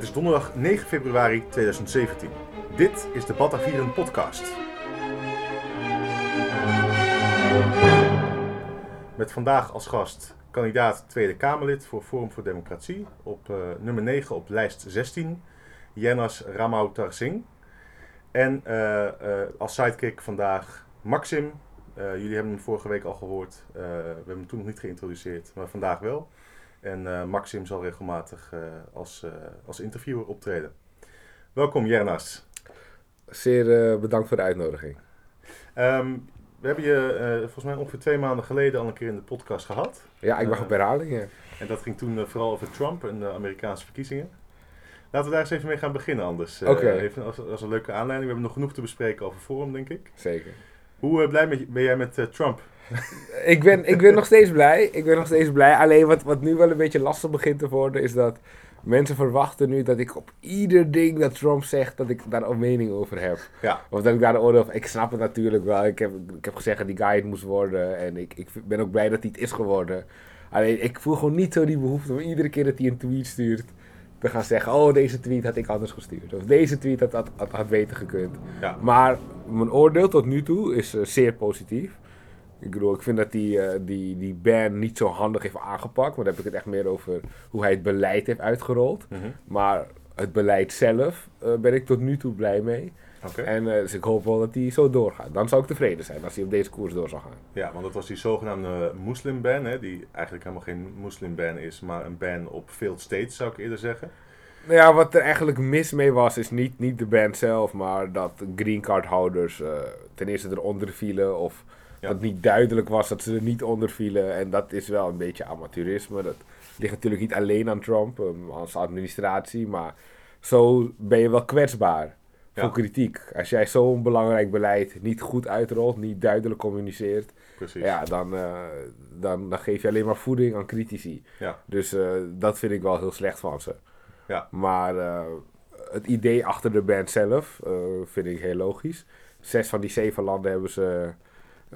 Het is donderdag 9 februari 2017. Dit is de Batavieren podcast. Met vandaag als gast kandidaat Tweede Kamerlid voor Forum voor Democratie op uh, nummer 9 op lijst 16, Jenas Ramautar Singh. En uh, uh, als sidekick vandaag Maxim. jullie hebben hem vorige week al gehoord. we hebben hem toen nog niet geïntroduceerd, maar vandaag wel. En Maxim zal regelmatig als, als interviewer optreden. Welkom Jernas. Zeer bedankt voor de uitnodiging. Um, we hebben je uh, volgens mij ongeveer twee maanden geleden al een keer in de podcast gehad. Ja, ik mag uh, op herhaling. Ja. En dat ging toen uh, vooral over Trump en de Amerikaanse verkiezingen. Laten we daar eens even mee gaan beginnen anders. Oké. Okay. Even als, als, een leuke aanleiding. We hebben nog genoeg te bespreken over Forum, denk ik. Zeker. Hoe blij ben jij met Trump? ik, ben, ik ben nog steeds blij. Ik ben nog steeds blij. Alleen wat, wat nu wel een beetje lastig begint te worden is dat mensen verwachten nu dat ik op ieder ding dat Trump zegt, dat ik daar een mening over heb. Ja. Of dat ik daar een oordeel van... Ik snap het natuurlijk wel. Ik heb, ik heb gezegd dat die guy het moest worden. En ik, ik ben ook blij dat hij het is geworden. Alleen, ik voel gewoon niet zo die behoefte om iedere keer dat hij een tweet stuurt... te gaan zeggen, oh, deze tweet had ik anders gestuurd. Of deze tweet had, had, had, had beter gekund. Ja. Maar mijn oordeel tot nu toe is uh, zeer positief. Ik bedoel, ik vind dat die, uh, die, die ban niet zo handig heeft aangepakt. Maar dan heb ik het echt meer over hoe hij het beleid heeft uitgerold. Mm -hmm. Maar het beleid zelf uh, ben ik tot nu toe blij mee. Okay. En uh, dus ik hoop wel dat hij zo doorgaat. Dan zou ik tevreden zijn als hij op deze koers door zou gaan. Ja, want dat was die zogenaamde moslimban, hè, die eigenlijk helemaal geen moslimban is, maar een ban op failed states zou ik eerder zeggen. Nou ja, wat er eigenlijk mis mee was, is niet, niet de ban zelf, maar dat green card houders ten eerste eronder vielen of Ja. dat niet duidelijk was dat ze er niet onder vielen. En dat is wel een beetje amateurisme. Dat ligt natuurlijk niet alleen aan Trump, um, als administratie, maar zo ben je wel kwetsbaar Ja. voor kritiek. Als jij zo'n belangrijk beleid niet goed uitrolt, niet duidelijk communiceert, Precies. ja, dan, eh, dan, dan geef je alleen maar voeding aan critici. Ja. Dus eh, dat vind ik wel heel slecht van ze. Ja. Maar eh, het idee achter de band zelf eh, vind ik heel logisch. Zes van die zeven landen hebben ze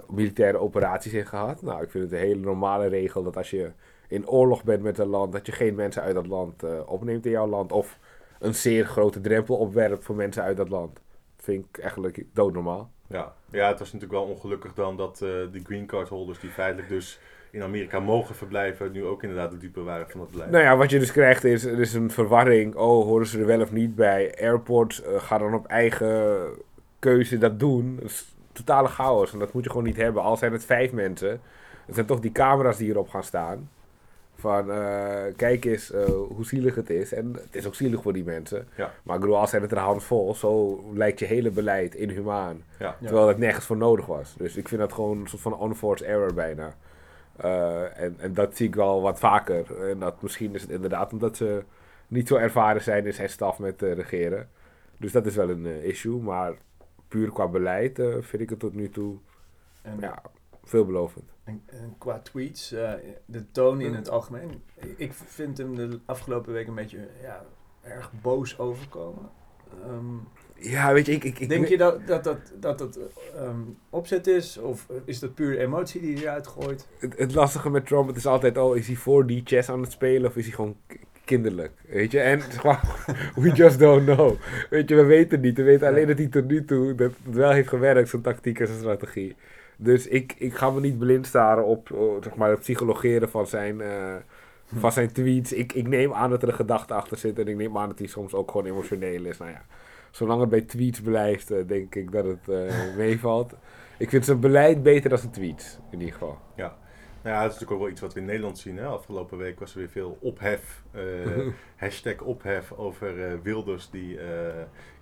militaire operaties in gehad. Nou, ik vind het een hele normale regel dat als je in oorlog bent met een land, dat je geen mensen uit dat land eh, opneemt in jouw land. Of een zeer grote drempel opwerpt voor mensen uit dat land. Vind ik eigenlijk doodnormaal. Ja. ja, het was natuurlijk wel ongelukkig dan dat eh de green card holders die feitelijk dus in Amerika mogen verblijven, nu ook inderdaad de dupe waren van het beleid. Nou ja, wat je dus krijgt is, er is een verwarring. Oh, horen ze er wel of niet bij? Airports uh, gaan dan op eigen keuze dat doen. Dat is totale chaos en dat moet je gewoon niet hebben. Al zijn het vijf mensen, het zijn toch die camera's die erop gaan staan. Van, uh, kijk eens uh, hoe zielig het is. En het is ook zielig voor die mensen. Ja. Maar ik bedoel, als zijn het er handvol, zo lijkt je hele beleid inhumaan. Ja. Terwijl het nergens voor nodig was. Dus ik vind dat gewoon een soort van unforced error bijna. Uh, en, en dat zie ik wel wat vaker. En dat misschien is het inderdaad omdat ze niet zo ervaren zijn in zijn staf met regeren. Dus dat is wel een issue. Maar puur qua beleid uh, vind ik het tot nu toe En, ja, veelbelovend. en, en qua tweets, uh, de toon in het algemeen. Ik vind hem de afgelopen week een beetje ja, erg boos overkomen. Um, Ja, weet je, ik... ik, ik denk je dat dat, dat, dat, dat um, opzet is? Of is dat puur emotie die hij eruit gooit? Het, het, lastige met Trump, het is altijd, oh, is hij voor die chess aan het spelen of is hij gewoon kinderlijk? Weet je, en we just don't know. Weet je, we weten niet. We weten alleen dat hij tot nu toe dat het wel heeft gewerkt, zijn tactiek en zijn strategie. Dus ik, ik ga me niet blind staren op, oh, zeg maar, het psychologeren van zijn, uh, van zijn tweets. Ik, ik neem aan dat er een gedachte achter zit en ik neem aan dat hij soms ook gewoon emotioneel is. Nou ja, zolang het bij tweets blijft, uh, denk ik dat het uh, meevalt. Ik vind zijn beleid beter dan zijn tweets, in ieder geval. Ja. Ja, dat is natuurlijk ook wel iets wat we in Nederland zien. Hè? Afgelopen week was er weer veel ophef, uh, hashtag ophef over uh, Wilders die uh,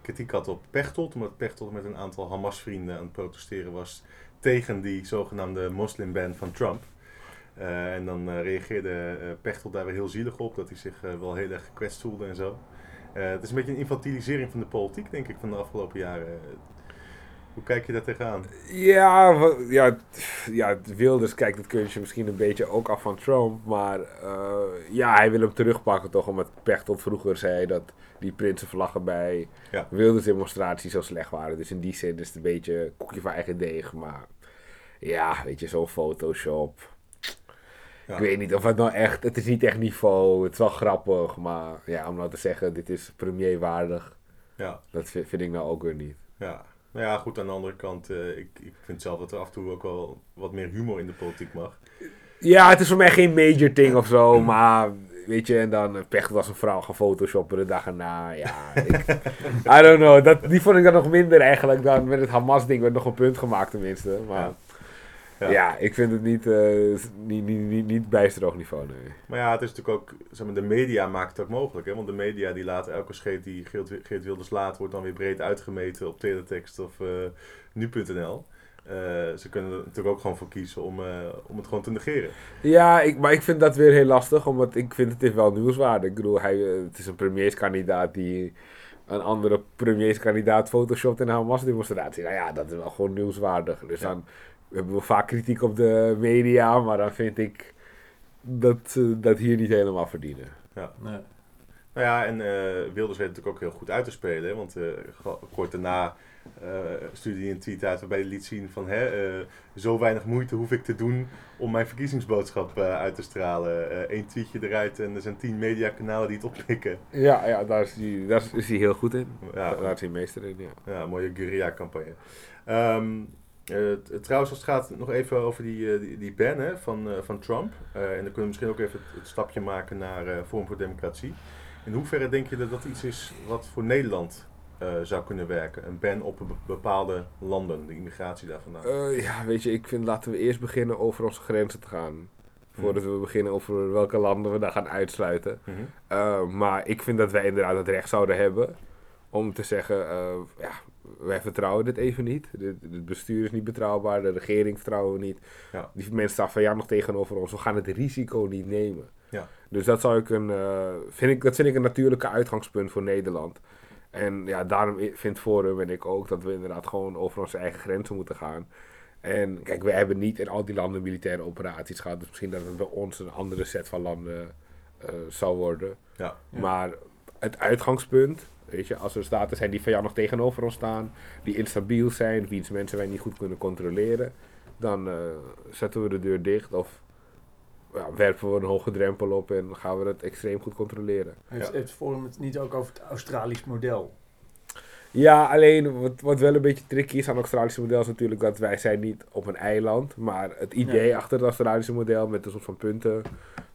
kritiek had op Pechtold. Omdat Pechtold met een aantal Hamas-vrienden aan het protesteren was tegen die zogenaamde moslimban van Trump. En dan reageerde Pechtold daar weer heel zielig op, dat hij zich wel heel erg gekwetst voelde en zo. het is een beetje een infantilisering van de politiek, denk ik, van de afgelopen jaren. Hoe kijk je daar tegenaan? Ja, ja, ja, Wilders kijkt het kunstje misschien een beetje ook af van Trump. Maar uh, ja, hij wil hem terugpakken toch. Omdat Pechtold vroeger zei dat die prinsenvlaggen bij ja. Wilders demonstraties zo slecht waren. Dus in die zin is het een beetje koekje van eigen deeg. Maar ja, weet je, zo'n Photoshop. Ja. Ik weet niet of het nou echt, het is niet echt niveau, het is wel grappig, maar ja, om nou te zeggen, dit is premierwaardig, Ja, dat vind, vind ik nou ook weer niet. ja. Nou ja, goed, aan de andere kant, eh, ik, ik vind zelf dat er af en toe ook wel wat meer humor in de politiek mag. Ja, het is voor mij geen major ding of zo, maar weet je, en dan eh, Pecht was een vrouw gaan photoshoppen de dag erna, ja, ik, I don't know, dat, die vond ik dan nog minder eigenlijk dan met het Hamas-ding werd nog een punt gemaakt tenminste, maar Ja. Ja, Ja. ik vind het niet, eh, niet, niet, niet, niet bijster hoog niveau, nee. Maar ja, het is natuurlijk ook, zeg maar, de media maakt het ook mogelijk. Hè? Want de media die laten elke scheet die Geert, Geert Wilders laat, wordt dan weer breed uitgemeten op teletext of eh, nu.nl. Eh, ze kunnen er natuurlijk ook gewoon voor kiezen om, om het gewoon te negeren. Ja, ik, maar ik vind dat weer heel lastig, omdat ik vind het is wel nieuwswaardig. Ik bedoel, hij, het is een premierskandidaat die een andere premierskandidaat photoshopt in een Hamas-demonstratie. Nou ja, dat is wel gewoon nieuwswaardig. Dus Ja. dan hebben we vaak kritiek op de media, maar dan vind ik dat ze dat hier niet helemaal verdienen. Nee. Nou ja, en eh, Wilders weet natuurlijk ook heel goed uit te spelen. Hè? Want eh, kort daarna eh stuurde hij een tweet uit waarbij hij liet zien van... Hè, eh, zo weinig moeite hoef ik te doen om mijn verkiezingsboodschap eh, uit te stralen. Eén tweetje eruit en er zijn tien mediakanalen die het oppikken. Ja, ja daar, is hij, daar is hij heel goed in. Ja, Daar is hij meester in, ja. Ja, mooie guerrilla-campagne. Ehm, eh, t- trouwens, als het gaat nog even over die, eh, die, die ban hè, van, eh, van Trump. Eh, en dan kunnen we misschien ook even het, het stapje maken naar eh Vorm voor Democratie. In hoeverre denk je dat dat iets is wat voor Nederland eh, zou kunnen werken? Een ban op be- bepaalde landen, de immigratie daar vandaan. Eh, ja, weet je, ik vind laten we eerst beginnen over onze grenzen te gaan. Voordat we beginnen over welke landen we daar gaan uitsluiten. Mhm. Uh, maar ik vind dat wij inderdaad het recht zouden hebben om te zeggen, ja, wij vertrouwen dit even niet. Het, bestuur is niet betrouwbaar, de regering vertrouwen we niet. Ja. Die mensen staan van ja nog tegenover ons. We gaan het risico niet nemen. Ja. Dus dat zou ik een, uh, vind ik, dat vind ik een natuurlijke uitgangspunt voor Nederland. En ja, daarom vindt Forum en ik ook dat we inderdaad gewoon over onze eigen grenzen moeten gaan. En kijk, we hebben niet in al die landen militaire operaties gehad. Dus misschien dat het bij ons een andere set van landen uh, zou worden. Ja. Maar het uitgangspunt, weet je, als er staten zijn die vijandig tegenover ons staan, die instabiel zijn, wiens mensen wij niet goed kunnen controleren, dan uh, zetten we de deur dicht of ja, werpen we een hoge drempel op en gaan we het extreem goed controleren. Het, Ja. het Forum het niet ook over het Australisch model. Ja, alleen wat, wat wel een beetje tricky is aan het Australische model is natuurlijk dat wij zijn niet op een eiland. Maar het idee Ja. achter het Australische model met een soort van punten,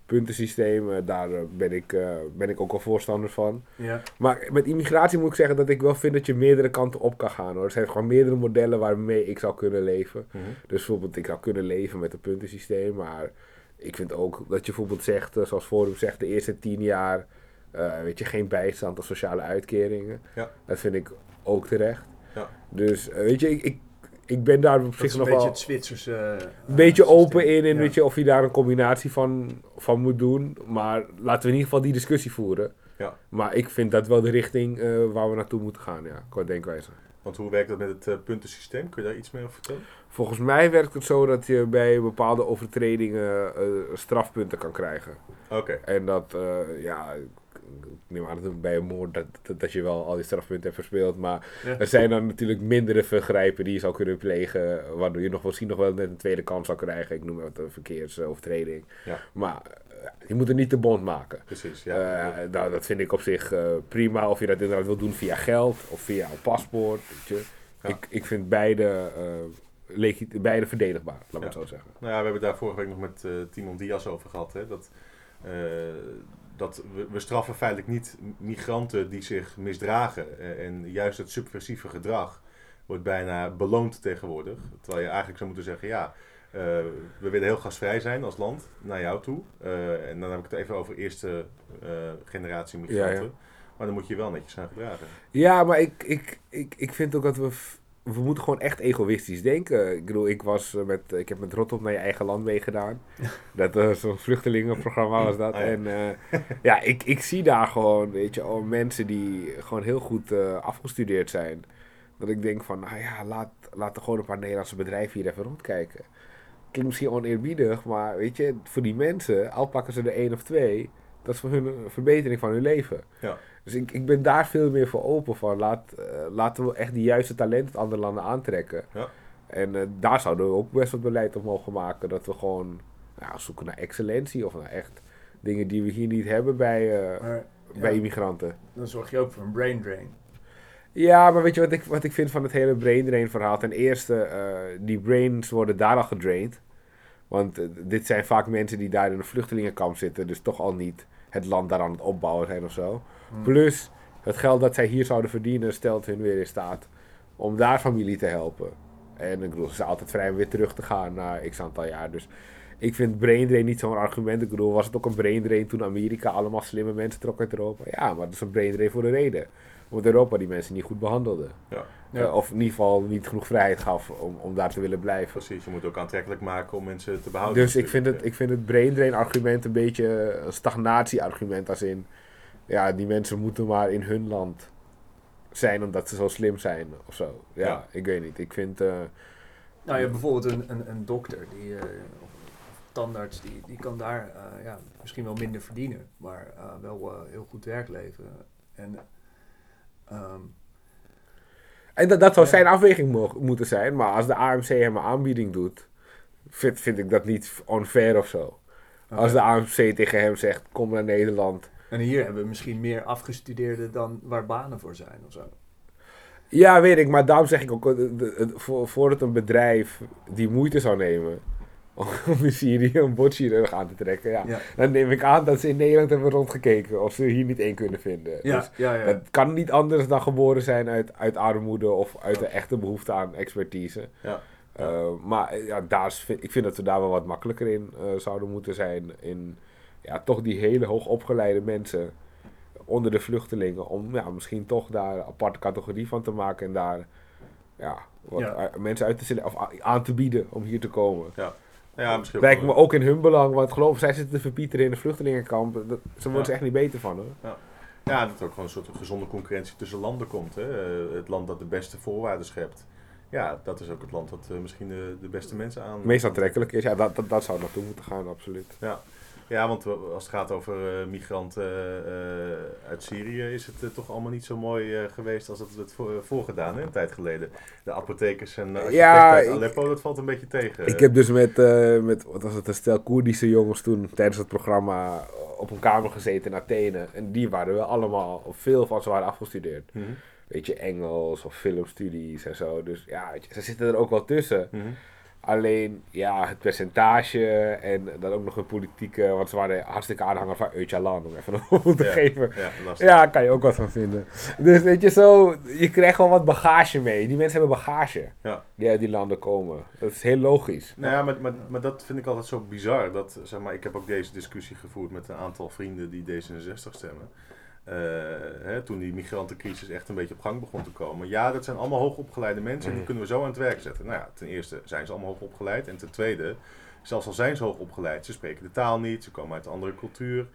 puntensysteem, daar eh, ben ik, eh, ben ik ook al voorstander van. Ja. Maar met immigratie moet ik zeggen dat ik wel vind dat je meerdere kanten op kan gaan hoor. Er zijn gewoon meerdere modellen waarmee ik zou kunnen leven. Mhm. Dus bijvoorbeeld, ik zou kunnen leven met een puntensysteem, maar ik vind ook dat je bijvoorbeeld zegt, eh, zoals Forum zegt, de eerste tien jaar, weet je, geen bijstand of sociale uitkeringen. Ja. Dat vind ik ook terecht. Ja. Dus, weet je, ik, ik, ik ben daar op zich een nog beetje wel het Zwitserse... eh, een beetje open in en Ja. weet je, of je daar een combinatie van, van moet doen. Maar laten we in ieder geval die discussie voeren. Ja. Maar ik vind dat wel de richting eh, waar we naartoe moeten gaan, ja, qua denkwijze. Want hoe werkt dat met het eh, puntensysteem? Kun je daar iets meer over vertellen? Volgens mij werkt het zo dat je bij bepaalde overtredingen strafpunten kan krijgen. Oké. En dat, ja, neem aan dat bij een moord dat, dat, dat je wel al die strafpunten hebt verspeeld. Maar Ja. er zijn dan natuurlijk mindere vergrijpen die je zou kunnen plegen. Waardoor je nog misschien nog wel net een tweede kans zou krijgen. Ik noem wat een verkeersovertreding. Ja. Maar eh, je moet het niet te bond maken. Precies, ja. Eh, nou, dat vind ik op zich eh, prima. Of je dat inderdaad wil doen via geld of via een paspoort. Weet je. Ik, ik vind beide, legit- beide verdedigbaar, laat het zo zeggen. Nou ja, we hebben daar vorige week nog met Timon Diaz over gehad. Hè? Dat, dat we, we straffen feitelijk niet migranten die zich misdragen. Eh, en juist het subversieve gedrag wordt bijna beloond tegenwoordig. Terwijl je eigenlijk zou moeten zeggen, ja, eh, we willen heel gasvrij zijn als land naar jou toe. Eh, en dan heb ik het even over eerste generatie migranten. Ja, ja. Maar dan moet je je wel netjes gaan gedragen. Ja, maar ik, ik, ik, ik vind ook dat we. We moeten gewoon echt egoïstisch denken. Ik bedoel, ik, was eh, met, ik heb met Rotterdam naar je eigen land meegedaan. Dat was zo'n vluchtelingenprogramma was dat. Ja. En eh, ja, ik, ik zie daar gewoon, weet je, al mensen die gewoon heel goed eh, afgestudeerd zijn. Dat ik denk van, nou ja, laat, laat er gewoon een paar Nederlandse bedrijven hier even rondkijken. Klinkt misschien oneerbiedig, maar weet je, voor die mensen, al pakken ze er één of twee, dat is voor hun een verbetering van hun leven. Ja. Dus ik, ik ben daar veel meer voor open van. Laat, eh, laten we echt die juiste talenten uit andere landen aantrekken. Ja. En eh, daar zouden we ook best wat beleid op mogen maken. Dat we gewoon nou, zoeken naar excellentie of naar echt dingen die we hier niet hebben bij, uh, Maar bij ja, immigranten. dan zorg je ook voor een brain drain. Ja, maar weet je wat ik, wat ik vind van het hele brain drain verhaal? Ten eerste, eh, die brains worden daar al gedraind. Want eh, dit zijn vaak mensen die daar in een vluchtelingenkamp zitten, dus toch al niet het land daar aan het opbouwen zijn of zo. Plus, het geld dat zij hier zouden verdienen, stelt hun weer in staat om daar familie te helpen. En ik bedoel, ze zijn altijd vrij om weer terug te gaan na x aantal jaar. Dus ik vind brain drain niet zo'n argument. Ik bedoel, was het ook een brain drain toen Amerika allemaal slimme mensen trok uit Europa? Ja, maar dat is een brain drain voor een reden. Omdat Europa die mensen niet goed behandelde. Ja. Ja. Eh, of in ieder geval niet genoeg vrijheid gaf om, om daar te willen blijven. Precies, je moet het ook aantrekkelijk maken om mensen te behouden. Dus ik vind, het, ik vind het brain drain argument een beetje een stagnatie argument. Als in, ja, die mensen moeten maar in hun land zijn omdat ze zo slim zijn of zo. Ja, Ja. ik weet niet. Ik vind, eh, Nou ja, bijvoorbeeld een, een, een dokter die, eh, of tandarts, die, die kan daar eh, ja, misschien wel minder verdienen, maar wel heel goed werk leveren. En ehm, en dat, dat zou zijn afweging mogen, moeten zijn. Maar als de AMC hem een aanbieding doet, vind, vind ik dat niet onfair of zo. Als de AMC tegen hem zegt, kom naar Nederland. En hier hebben we misschien meer afgestudeerden dan waar banen voor zijn of zo. Ja, weet ik, maar daarom zeg ik ook, eh, voor, voordat een bedrijf die moeite zou nemen om in Syrië een botchirurg aan te trekken, ja, Ja, dan neem ik aan dat ze in Nederland hebben rondgekeken of ze hier niet één kunnen vinden. ja, Dus ja. ja. dat kan niet anders dan geboren zijn uit, uit armoede of uit de echte behoefte aan expertise. Ja. Uh, maar eh, ja, daar is, ik vind dat we daar wel wat makkelijker in zouden moeten zijn. In ja, toch die hele hoogopgeleide mensen onder de vluchtelingen. Om ja, misschien toch daar een aparte categorie van te maken. En daar ja, wat Ja. mensen uit te stellen of aan te bieden om hier te komen. Ja, misschien ook Lijkt me ook in hun belang. Want geloof zij zitten te verpieteren in een vluchtelingenkamp. Dat, ze worden Ja. er echt niet beter van hoor. Ja, dat er ook gewoon een soort gezonde concurrentie tussen landen komt. Hè? Eh, het land dat de beste voorwaarden schept. Ja, dat is ook het land dat eh, misschien de, de beste mensen aan... Meest aantrekkelijk is. Ja, dat, dat, dat zou naartoe moeten gaan, absoluut. Ja, want we- als het gaat over eh, migranten eh, uit Syrië, is het eh, toch allemaal niet zo mooi geweest als het het voor, voorgedaan, hè, een tijd geleden. De apothekers en architecten Ja, uit ik- Aleppo, dat valt een beetje tegen. Ik heb dus met, met wat was het, een stel Koerdische jongens toen tijdens het programma op een kamer gezeten in Athene. En die waren wel allemaal, of veel van ze waren afgestudeerd. Mhm, Weet je, Engels of filmstudies en zo. Dus ja, je, ze zitten er ook wel tussen. mhm. Alleen, ja, het percentage en dan ook nog een politieke, want ze waren hartstikke aanhanger van Öcalan, om even een voorbeeld te Ja. geven. Ja. Ja, kan je ook wat van vinden. Dus weet je, zo, je krijgt wel wat bagage mee. Die mensen hebben bagage Ja. die uit die landen komen. Dat is heel logisch. Nou ja, maar, maar, maar dat vind ik altijd zo bizar. Dat, zeg maar, ik heb ook deze discussie gevoerd met een aantal vrienden die D66 stemmen. Eh, hè, toen die migrantencrisis echt een beetje op gang begon te komen. Ja, dat zijn allemaal hoogopgeleide mensen en die Mhm. kunnen we zo aan het werk zetten. Nou ja, ten eerste zijn ze allemaal hoogopgeleid. En ten tweede, zelfs al zijn ze hoogopgeleid, ze spreken de taal niet, ze komen uit een andere cultuur.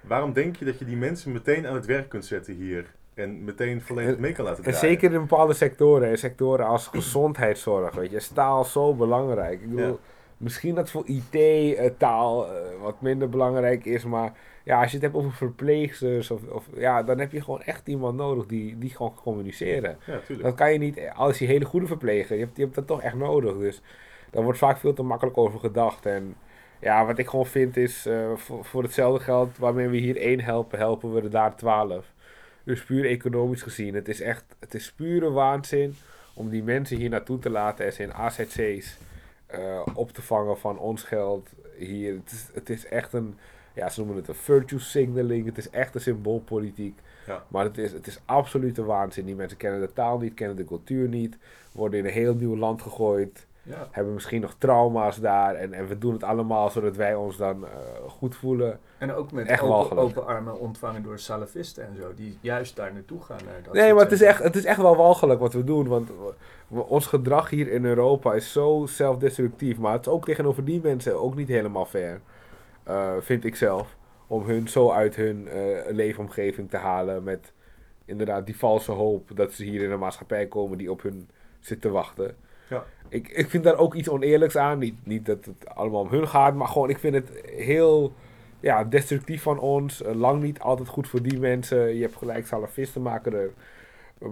Waarom denk je dat je die mensen meteen aan het werk kunt zetten hier? En meteen volledig mee kan laten En draaien? zeker in bepaalde sectoren, sectoren als gezondheidszorg, weet je, is taal zo belangrijk. Ik bedoel, Ja. misschien dat voor IT eh, taal eh, wat minder belangrijk is, maar ja, als je het hebt over verpleegsters, of, of, ja, dan heb je gewoon echt iemand nodig die, die gewoon kan communiceren. Ja. Dat kan je niet, als je hele goede verpleger, je hebt, je hebt dat toch echt nodig. Dus daar wordt vaak veel te makkelijk over gedacht. En ja, wat ik gewoon vind is, eh, voor, voor hetzelfde geld waarmee we hier één helpen, helpen we er daar twaalf. Dus puur economisch gezien, het is echt, het is pure waanzin om die mensen hier naartoe te laten en ze in AZC's eh, op te vangen van ons geld hier. Het is, het is echt een, ja, ze noemen het een virtue signaling, het is echt een symboolpolitiek. Ja. Maar het is, het is absolute waanzin. Die mensen kennen de taal niet, kennen de cultuur niet, worden in een heel nieuw land gegooid, Ja. hebben misschien nog trauma's daar en, en we doen het allemaal zodat wij ons dan eh, goed voelen. En ook met Echt open, open armen ontvangen door salafisten en zo, die juist daar naartoe gaan. Naar dat Nee, maar het is, echt, het is echt wel walgelijk wat we doen. Want ons gedrag hier in Europa is zo zelfdestructief. Maar het is ook tegenover die mensen ook niet helemaal fair. Eh, vind ik zelf. Om hun zo uit hun eh, leefomgeving te halen. Met inderdaad die valse hoop dat ze hier in een maatschappij komen die op hun zit te wachten. Ja. Ik, ik vind daar ook iets oneerlijks aan. Niet, niet dat het allemaal om hun gaat. Maar gewoon, ik vind het heel ja, destructief van ons. eh, lang niet altijd goed voor die mensen. Je hebt gelijk, salafisten maken er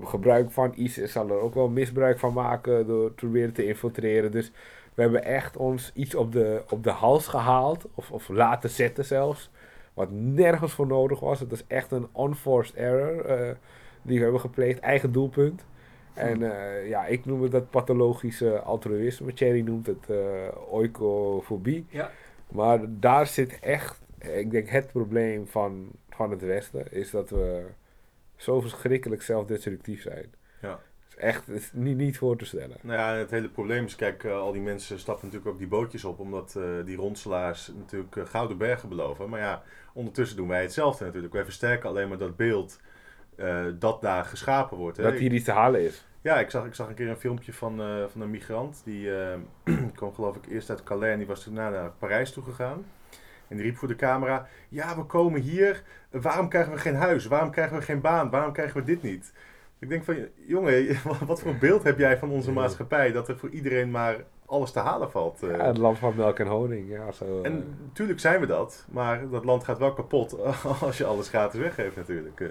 gebruik van. ISIS zal er ook wel misbruik van maken door te proberen te infiltreren. Dus We hebben echt ons iets op de, op de hals gehaald, of, of laten zetten zelfs, wat nergens voor nodig was. Het is echt een unforced error eh, die we hebben gepleegd, eigen doelpunt. En eh, ja, ik noem het dat pathologische altruïsme. Thierry noemt het eh oikofobie. Ja. Maar daar zit echt, ik denk het probleem van, van het Westen, is dat we zo verschrikkelijk zelfdestructief zijn. Echt niet, niet voor te stellen. Nou ja, het hele probleem is, kijk, eh, al die mensen stappen natuurlijk ook die bootjes op, omdat eh, die ronselaars natuurlijk eh, gouden bergen beloven. Maar ja, ondertussen doen wij hetzelfde natuurlijk. Wij versterken alleen maar dat beeld dat daar geschapen wordt. Hè. Dat hier iets te halen is. Ja, ik zag, ik zag een keer een filmpje van, van een migrant. Die kwam geloof ik eerst uit Calais en die was toen naar Parijs toe gegaan. En die riep voor de camera, ja we komen hier, waarom krijgen we geen huis? Waarom krijgen we geen baan? Waarom krijgen we dit niet? Ik denk van, jongen, wat voor beeld heb jij van onze maatschappij? Dat er voor iedereen maar alles te halen valt. eh. Ja, het land van melk en honing. Ja, zo, eh. En natuurlijk zijn we dat, maar dat land gaat wel kapot als je alles gratis weggeeft natuurlijk. eh.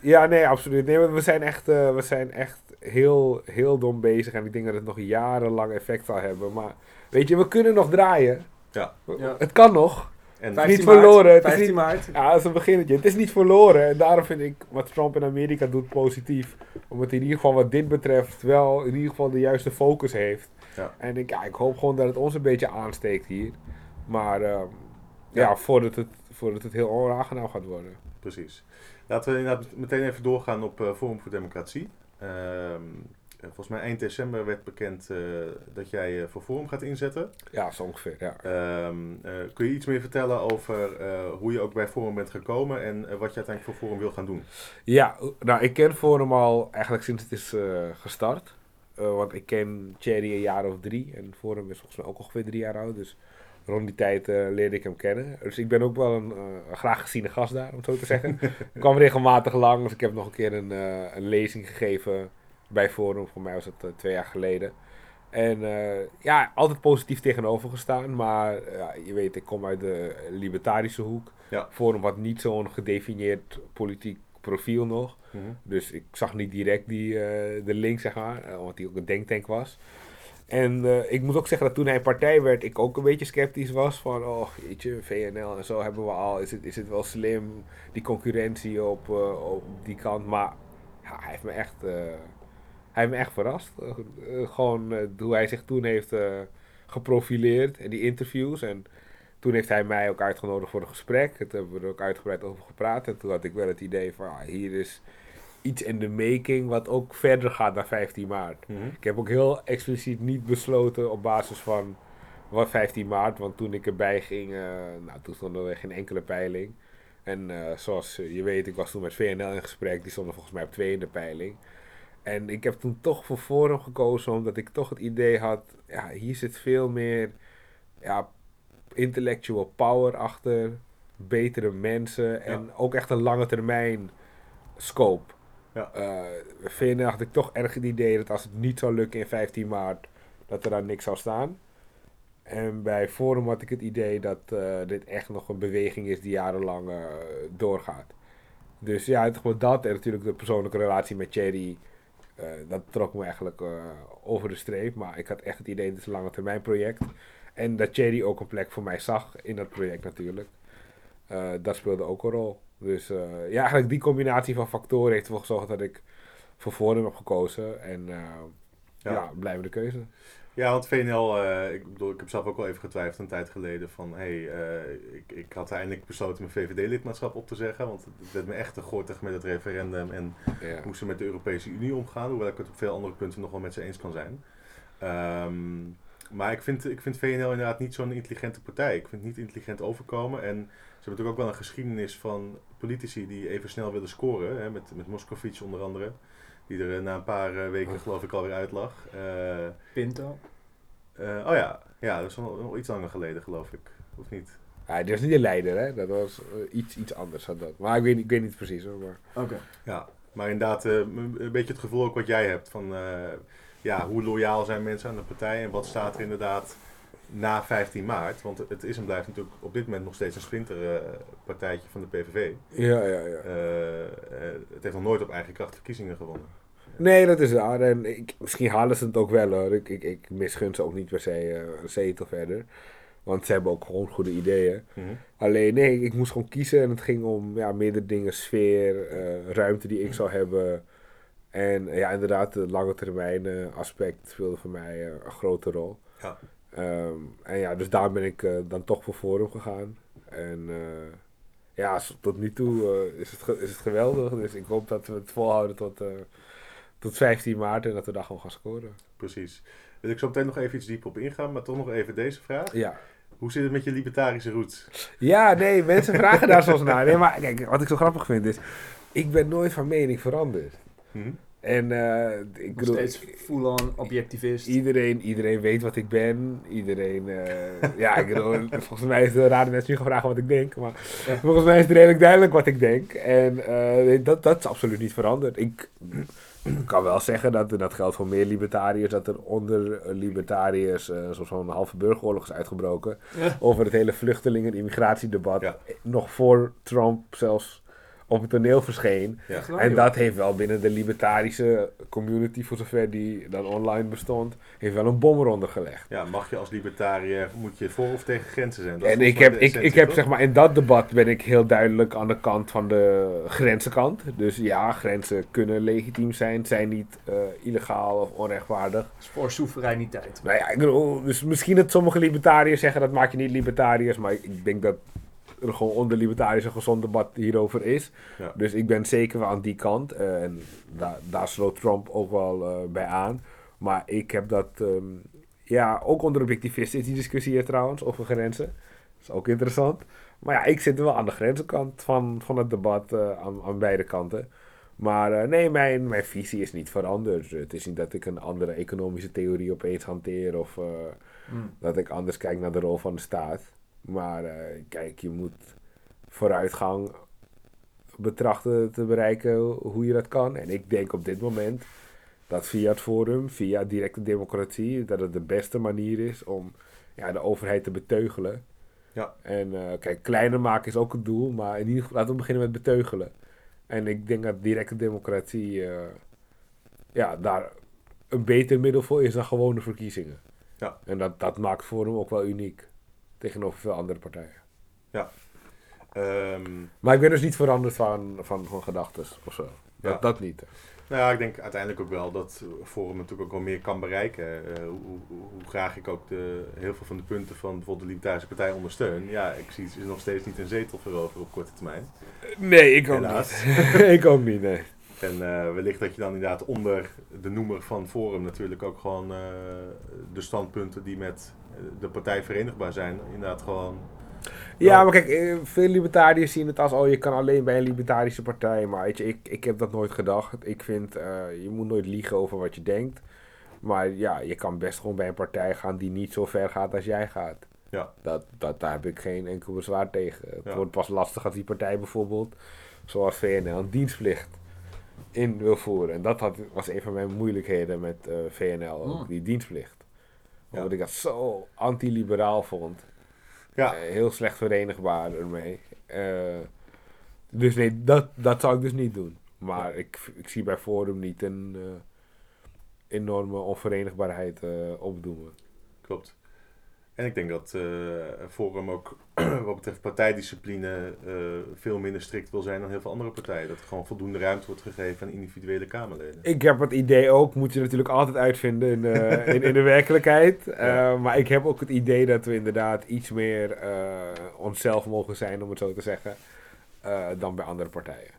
ja nee, absoluut. Nee, we zijn echt, eh, we zijn echt heel, heel dom bezig. En ik denk dat het nog jarenlang effect zal hebben. Maar weet je, we kunnen nog draaien. Ja. Ja. Het kan nog. En Vijf- niet 15 maart, verloren, het is 15 niet- maart. Ja, dat is een beginnetje. Het is niet verloren. En daarom vind ik wat Trump in Amerika doet positief. Omdat hij in ieder geval wat dit betreft wel in ieder geval de juiste focus heeft. Ja. En ik, ja, ik hoop gewoon dat het ons een beetje aansteekt hier. Maar ehm, ja, Ja. voordat, het, voordat het heel onaangenaam gaat worden. Precies. Laten we inderdaad meteen even doorgaan op eh, Forum voor Democratie. Ehm, eh, volgens mij eind december werd bekend eh, dat jij eh, voor Forum gaat inzetten. Ja, zo ongeveer. Ja. Ehm, eh, kun je iets meer vertellen over eh, hoe je ook bij Forum bent gekomen en eh, wat je uiteindelijk voor Forum wil gaan doen? Ja, nou, ik ken Forum al eigenlijk sinds het is eh, gestart. Eh, want ik ken Thierry een jaar of drie. En Forum is volgens mij ook ongeveer drie jaar oud. Dus rond die tijd eh, leerde ik hem kennen. Dus ik ben ook wel een, eh, graag geziene gast daar, om het zo te zeggen. ik kwam regelmatig langs. Ik heb nog een keer een, eh, een lezing gegeven bij Forum. Voor mij was het eh, twee jaar geleden. En eh, ja, altijd positief tegenover gestaan. Maar je weet, ik kom uit de libertarische hoek. Ja. Forum had niet zo'n gedefinieerd politiek profiel nog. Dus ik zag niet direct die, eh, de link, zeg maar, omdat hij ook een denktank was. En ik moet ook zeggen dat toen hij partij werd, ik ook een beetje sceptisch was. Van, oh, weet je, VNL en zo hebben we al. Is het, is het wel slim, die concurrentie op, op die kant. Maar ja, hij heeft me echt, hij heeft me echt verrast. Eh, eh, gewoon eh, hoe hij zich toen heeft geprofileerd en die interviews. En toen heeft hij mij ook uitgenodigd voor een gesprek. Toen hebben we er ook uitgebreid over gepraat. En toen had ik wel het idee van, ah, hier is iets in de making wat ook verder gaat dan 15 maart. Mhm. Ik heb ook heel expliciet niet besloten op basis van wat 15 maart. Want toen ik erbij ging, nou, toen stond er geen enkele peiling. En zoals je weet, ik was toen met VNL in gesprek. Die stonden volgens mij op 2 in de peiling. En ik heb toen toch voor Forum gekozen, omdat ik toch het idee had... Ja, hier zit veel meer ja, intellectual power achter. Betere mensen. En ook echt een lange termijn scope. Ja. Eh, had ik toch erg het idee dat als het niet zou lukken in 15 maart, dat er daar niks zou staan. En bij Forum had ik het idee dat eh, dit echt nog een beweging is die jarenlang eh, doorgaat. Dus ja, het, gewoon dat en natuurlijk de persoonlijke relatie met Thierry, eh, dat trok me eigenlijk eh, over de streep. Maar ik had echt het idee, dit is een lange termijn project. En dat Thierry ook een plek voor mij zag in dat project natuurlijk. Eh, dat speelde ook een rol. Dus ja, eigenlijk die combinatie van factoren heeft ervoor gezorgd dat ik voor Forum heb gekozen. En ja. Ja. blijvende keuze. Ja, want VNL, eh, ik bedoel, ik heb zelf ook wel even getwijfeld een tijd geleden van, hé, hey, eh, ik, ik had eindelijk besloten mijn VVD-lidmaatschap op te zeggen, want het werd me echt te gortig met het referendum en Ja. hoe ze met de Europese Unie omgaan, hoewel ik het op veel andere punten nog wel met ze eens kan zijn. Ehm, maar ik vind, ik vind VNL inderdaad niet zo'n intelligente partij. Ik vind het niet intelligent overkomen. En ze hebben natuurlijk ook wel een geschiedenis van politici die even snel willen scoren. Hè, met, met Moscovici onder andere. Die er eh, na een paar eh, weken geloof ik alweer uit lag. Eh, Pinto. eh, oh ja, ja, dat is al iets langer geleden geloof ik. Of niet? Ja, dat is niet de leider, hè? Dat was iets, iets anders. Had dat. Maar ik weet, niet- ik weet niet precies hoor. Maar... Oké. Ja, maar inderdaad, een een beetje het gevoel ook wat jij hebt van eh, ja, hoe loyaal zijn mensen aan de partij en wat staat er inderdaad na 15 maart. Want het is en blijft natuurlijk op dit moment nog steeds een splinterpartijtje van de PVV. Ja, ja, ja. Eh, eh, het heeft nog nooit op eigen kracht verkiezingen gewonnen. Nee, dat is waar. En ik, misschien halen ze het ook wel hoor. Ik, ik, ik misgun ze ook niet per se eh, een zetel verder. Want ze hebben ook gewoon goede ideeën. Mhm. Alleen nee, ik moest gewoon kiezen en het ging om ja, meerdere dingen. Sfeer, ruimte die ik zou hebben. En ja, inderdaad, het lange termijn aspect speelde voor mij een grote rol. Ja. Ehm, en ja, dus daar ben ik eh, dan toch voor Forum gegaan. En eh, ja, tot nu toe eh, is, het is het geweldig. Dus ik hoop dat we het volhouden tot, tot 15 maart en dat we daar gewoon gaan scoren. Precies. Wil ik zo meteen nog even iets dieper op ingaan, maar toch nog even deze vraag. Ja. Hoe zit het met je libertarische roots? Ja, nee, mensen vragen daar soms naar. Nee, maar kijk, wat ik zo grappig vind is, ik ben nooit van mening veranderd. Mhm. En eh, ik bedoel, steeds full-on objectivist. iedereen, iedereen weet wat ik ben. Iedereen, eh, ja, ik bedoel, volgens mij is de rare mensen nu gaan vragen wat ik denk. Maar Ja. volgens mij is het redelijk duidelijk wat ik denk. En eh, dat, dat is absoluut niet veranderd. Ik kan wel zeggen dat, dat geldt voor meer libertariërs, dat er onder libertariërs uh, zo'n halve burgeroorlog is uitgebroken. Ja. Over het hele vluchtelingen- en immigratiedebat. Ja. Nog voor Trump zelfs op het toneel verscheen. Ja. En dat heeft wel binnen de libertarische community, voor zover die dan online bestond, heeft wel een bom eronder gelegd. Ja, mag je als libertariër, moet je voor of tegen grenzen zijn? Dat is En ik heb, ik, ik heb toch? zeg maar in dat debat ben ik heel duidelijk aan de kant van de grenzenkant. Dus ja, grenzen kunnen legitiem zijn, zijn niet eh, illegaal of onrechtvaardig. Dat is voor soevereiniteit. Nou ja, ik bedoel, dus misschien dat sommige libertariërs zeggen dat maakt je niet libertariërs, maar ik denk dat er gewoon onder libertariërs een gezond debat hierover is. Ja. Dus ik ben zeker wel aan die kant. en da daar sloot Trump ook wel eh, bij aan. Maar ik heb dat, ehm, ja, ook onder objectivisten is die discussie hier trouwens, over grenzen. Dat is ook interessant. Maar ja, ik zit wel aan de grenzenkant van, van het debat eh, aan, aan beide kanten. Maar eh, nee, mijn, mijn visie is niet veranderd. Het is niet dat ik een andere economische theorie opeens hanteer of Hmm. dat ik anders kijk naar de rol van de staat. Maar eh, kijk, je moet vooruitgang betrachten te bereiken hoe je dat kan. En ik denk op dit moment dat via het forum, via directe democratie, dat het de beste manier is om ja, de overheid te beteugelen. Ja. En eh, kijk, kleiner maken is ook het doel, maar in ieder geval laten we beginnen met beteugelen. En ik denk dat directe democratie eh, ja, daar een beter middel voor is dan gewone verkiezingen. Ja. En dat, dat maakt Forum ook wel uniek tegenover veel andere partijen. Ehm, Maar ik ben dus niet veranderd van, van, van gedachten of zo. Dat, Ja. dat niet. nou ja, ik denk uiteindelijk ook wel dat Forum natuurlijk ook wel meer kan bereiken. Eh, hoe, hoe, hoe graag ik ook de, heel veel van de punten van bijvoorbeeld de Libertarische Partij ondersteun. Ja, ik zie ze nog steeds niet een zetel veroveren op korte termijn. Nee, ik ook Helaas. niet. ik ook niet, nee. En eh, wellicht dat je dan inderdaad onder de noemer van Forum natuurlijk ook gewoon eh, de standpunten die met eh, de partij verenigbaar zijn, inderdaad gewoon. Ja, maar kijk, veel libertariërs zien het als, oh, je kan alleen bij een libertarische partij. Maar weet je, ik, ik heb dat nooit gedacht. Ik vind, je moet nooit liegen over wat je denkt. Maar ja, je kan best gewoon bij een partij gaan die niet zo ver gaat als jij gaat. Ja. Dat, dat, daar heb ik geen enkel bezwaar tegen. Het Ja. wordt pas lastig als die partij bijvoorbeeld, zoals VNL, een dienstplicht in wil voeren. En dat had, was een van mijn moeilijkheden met eh, VNL, ook Hmm. die dienstplicht. Ja. Omdat ik dat zo anti-liberaal vond. Ja, Eh, heel slecht verenigbaar ermee. Eh, dus nee, dat, dat zou ik dus niet doen. Maar ik, ik zie bij Forum niet een enorme onverenigbaarheid opdoemen. klopt. En ik denk dat eh, Forum ook wat betreft partijdiscipline eh, veel minder strikt wil zijn dan heel veel andere partijen. Dat er gewoon voldoende ruimte wordt gegeven aan individuele Kamerleden. Ik heb het idee ook, moet je natuurlijk altijd uitvinden in, eh, in, in de werkelijkheid. Ja. Maar ik heb ook het idee dat we inderdaad iets meer onszelf mogen zijn, om het zo te zeggen, dan bij andere partijen.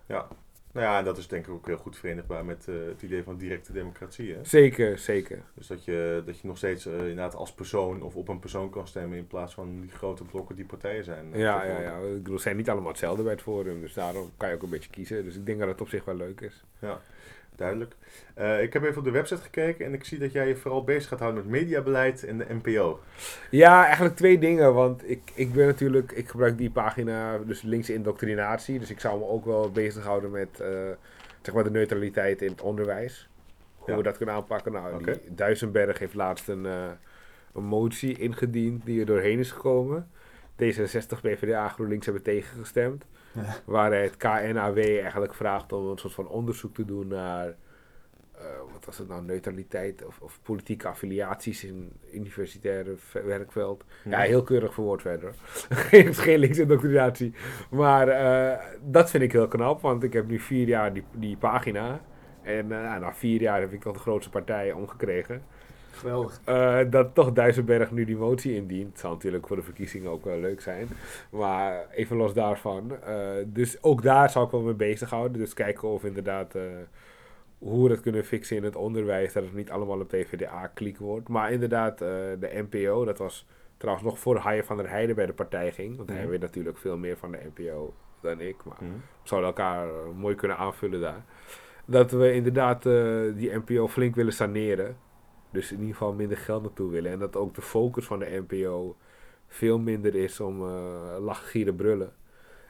Nou ja, en dat is denk ik ook heel goed verenigbaar met eh, het idee van directe democratie. Hè? Zeker, zeker. Dus dat je, dat je nog steeds eh, inderdaad als persoon of op een persoon kan stemmen in plaats van die grote blokken die partijen zijn. eh, Ja, ja, ja. Ik bedoel, zijn niet allemaal hetzelfde bij het forum, dus daarom kan je ook een beetje kiezen. Dus ik denk dat het op zich wel leuk is. Duidelijk. Eh, ik heb even op de website gekeken en ik zie dat jij je vooral bezig gaat houden met mediabeleid en de NPO. Ja, eigenlijk twee dingen, want ik, ik ben natuurlijk, ik gebruik die pagina, dus linkse indoctrinatie, dus ik zou me ook wel bezighouden met, eh, zeg maar, de neutraliteit in het onderwijs. Hoe Ja. we dat kunnen aanpakken. Nou, die Duisenberg heeft laatst een, eh, een motie ingediend die er doorheen is gekomen. D66, PvdA, GroenLinks hebben tegengestemd. Ja. Waar het KNAW eigenlijk vraagt om een soort van onderzoek te doen naar wat was het nou, neutraliteit of, of politieke affiliaties in universitaire ve- werkveld. Ja, heel keurig verwoord verder. geen, geen linksindoctrinatie. Maar eh, dat vind ik heel knap, want ik heb nu vier jaar die, die pagina. En eh, nou, na vier jaar heb ik al de grootste partij omgekregen. Geweldig. Eh, dat toch Duisenberg nu die motie indient. Zal natuurlijk voor de verkiezingen ook wel leuk zijn. Maar even los daarvan. eh, dus ook daar zal ik wel mee bezighouden. Dus kijken of inderdaad... eh, hoe we dat kunnen fixen in het onderwijs. Dat het niet allemaal een PvdA-kliek wordt. Maar inderdaad, de NPO, dat was trouwens nog voor Haaien van der Heijden bij de partij ging. Want hij Mhm. weet natuurlijk veel meer van de NPO dan ik. Maar Mhm. we zouden elkaar mooi kunnen aanvullen daar. Dat we inderdaad die NPO flink willen saneren. Dus in ieder geval minder geld naartoe willen. En dat ook de focus van de NPO veel minder is om gieren, brullen.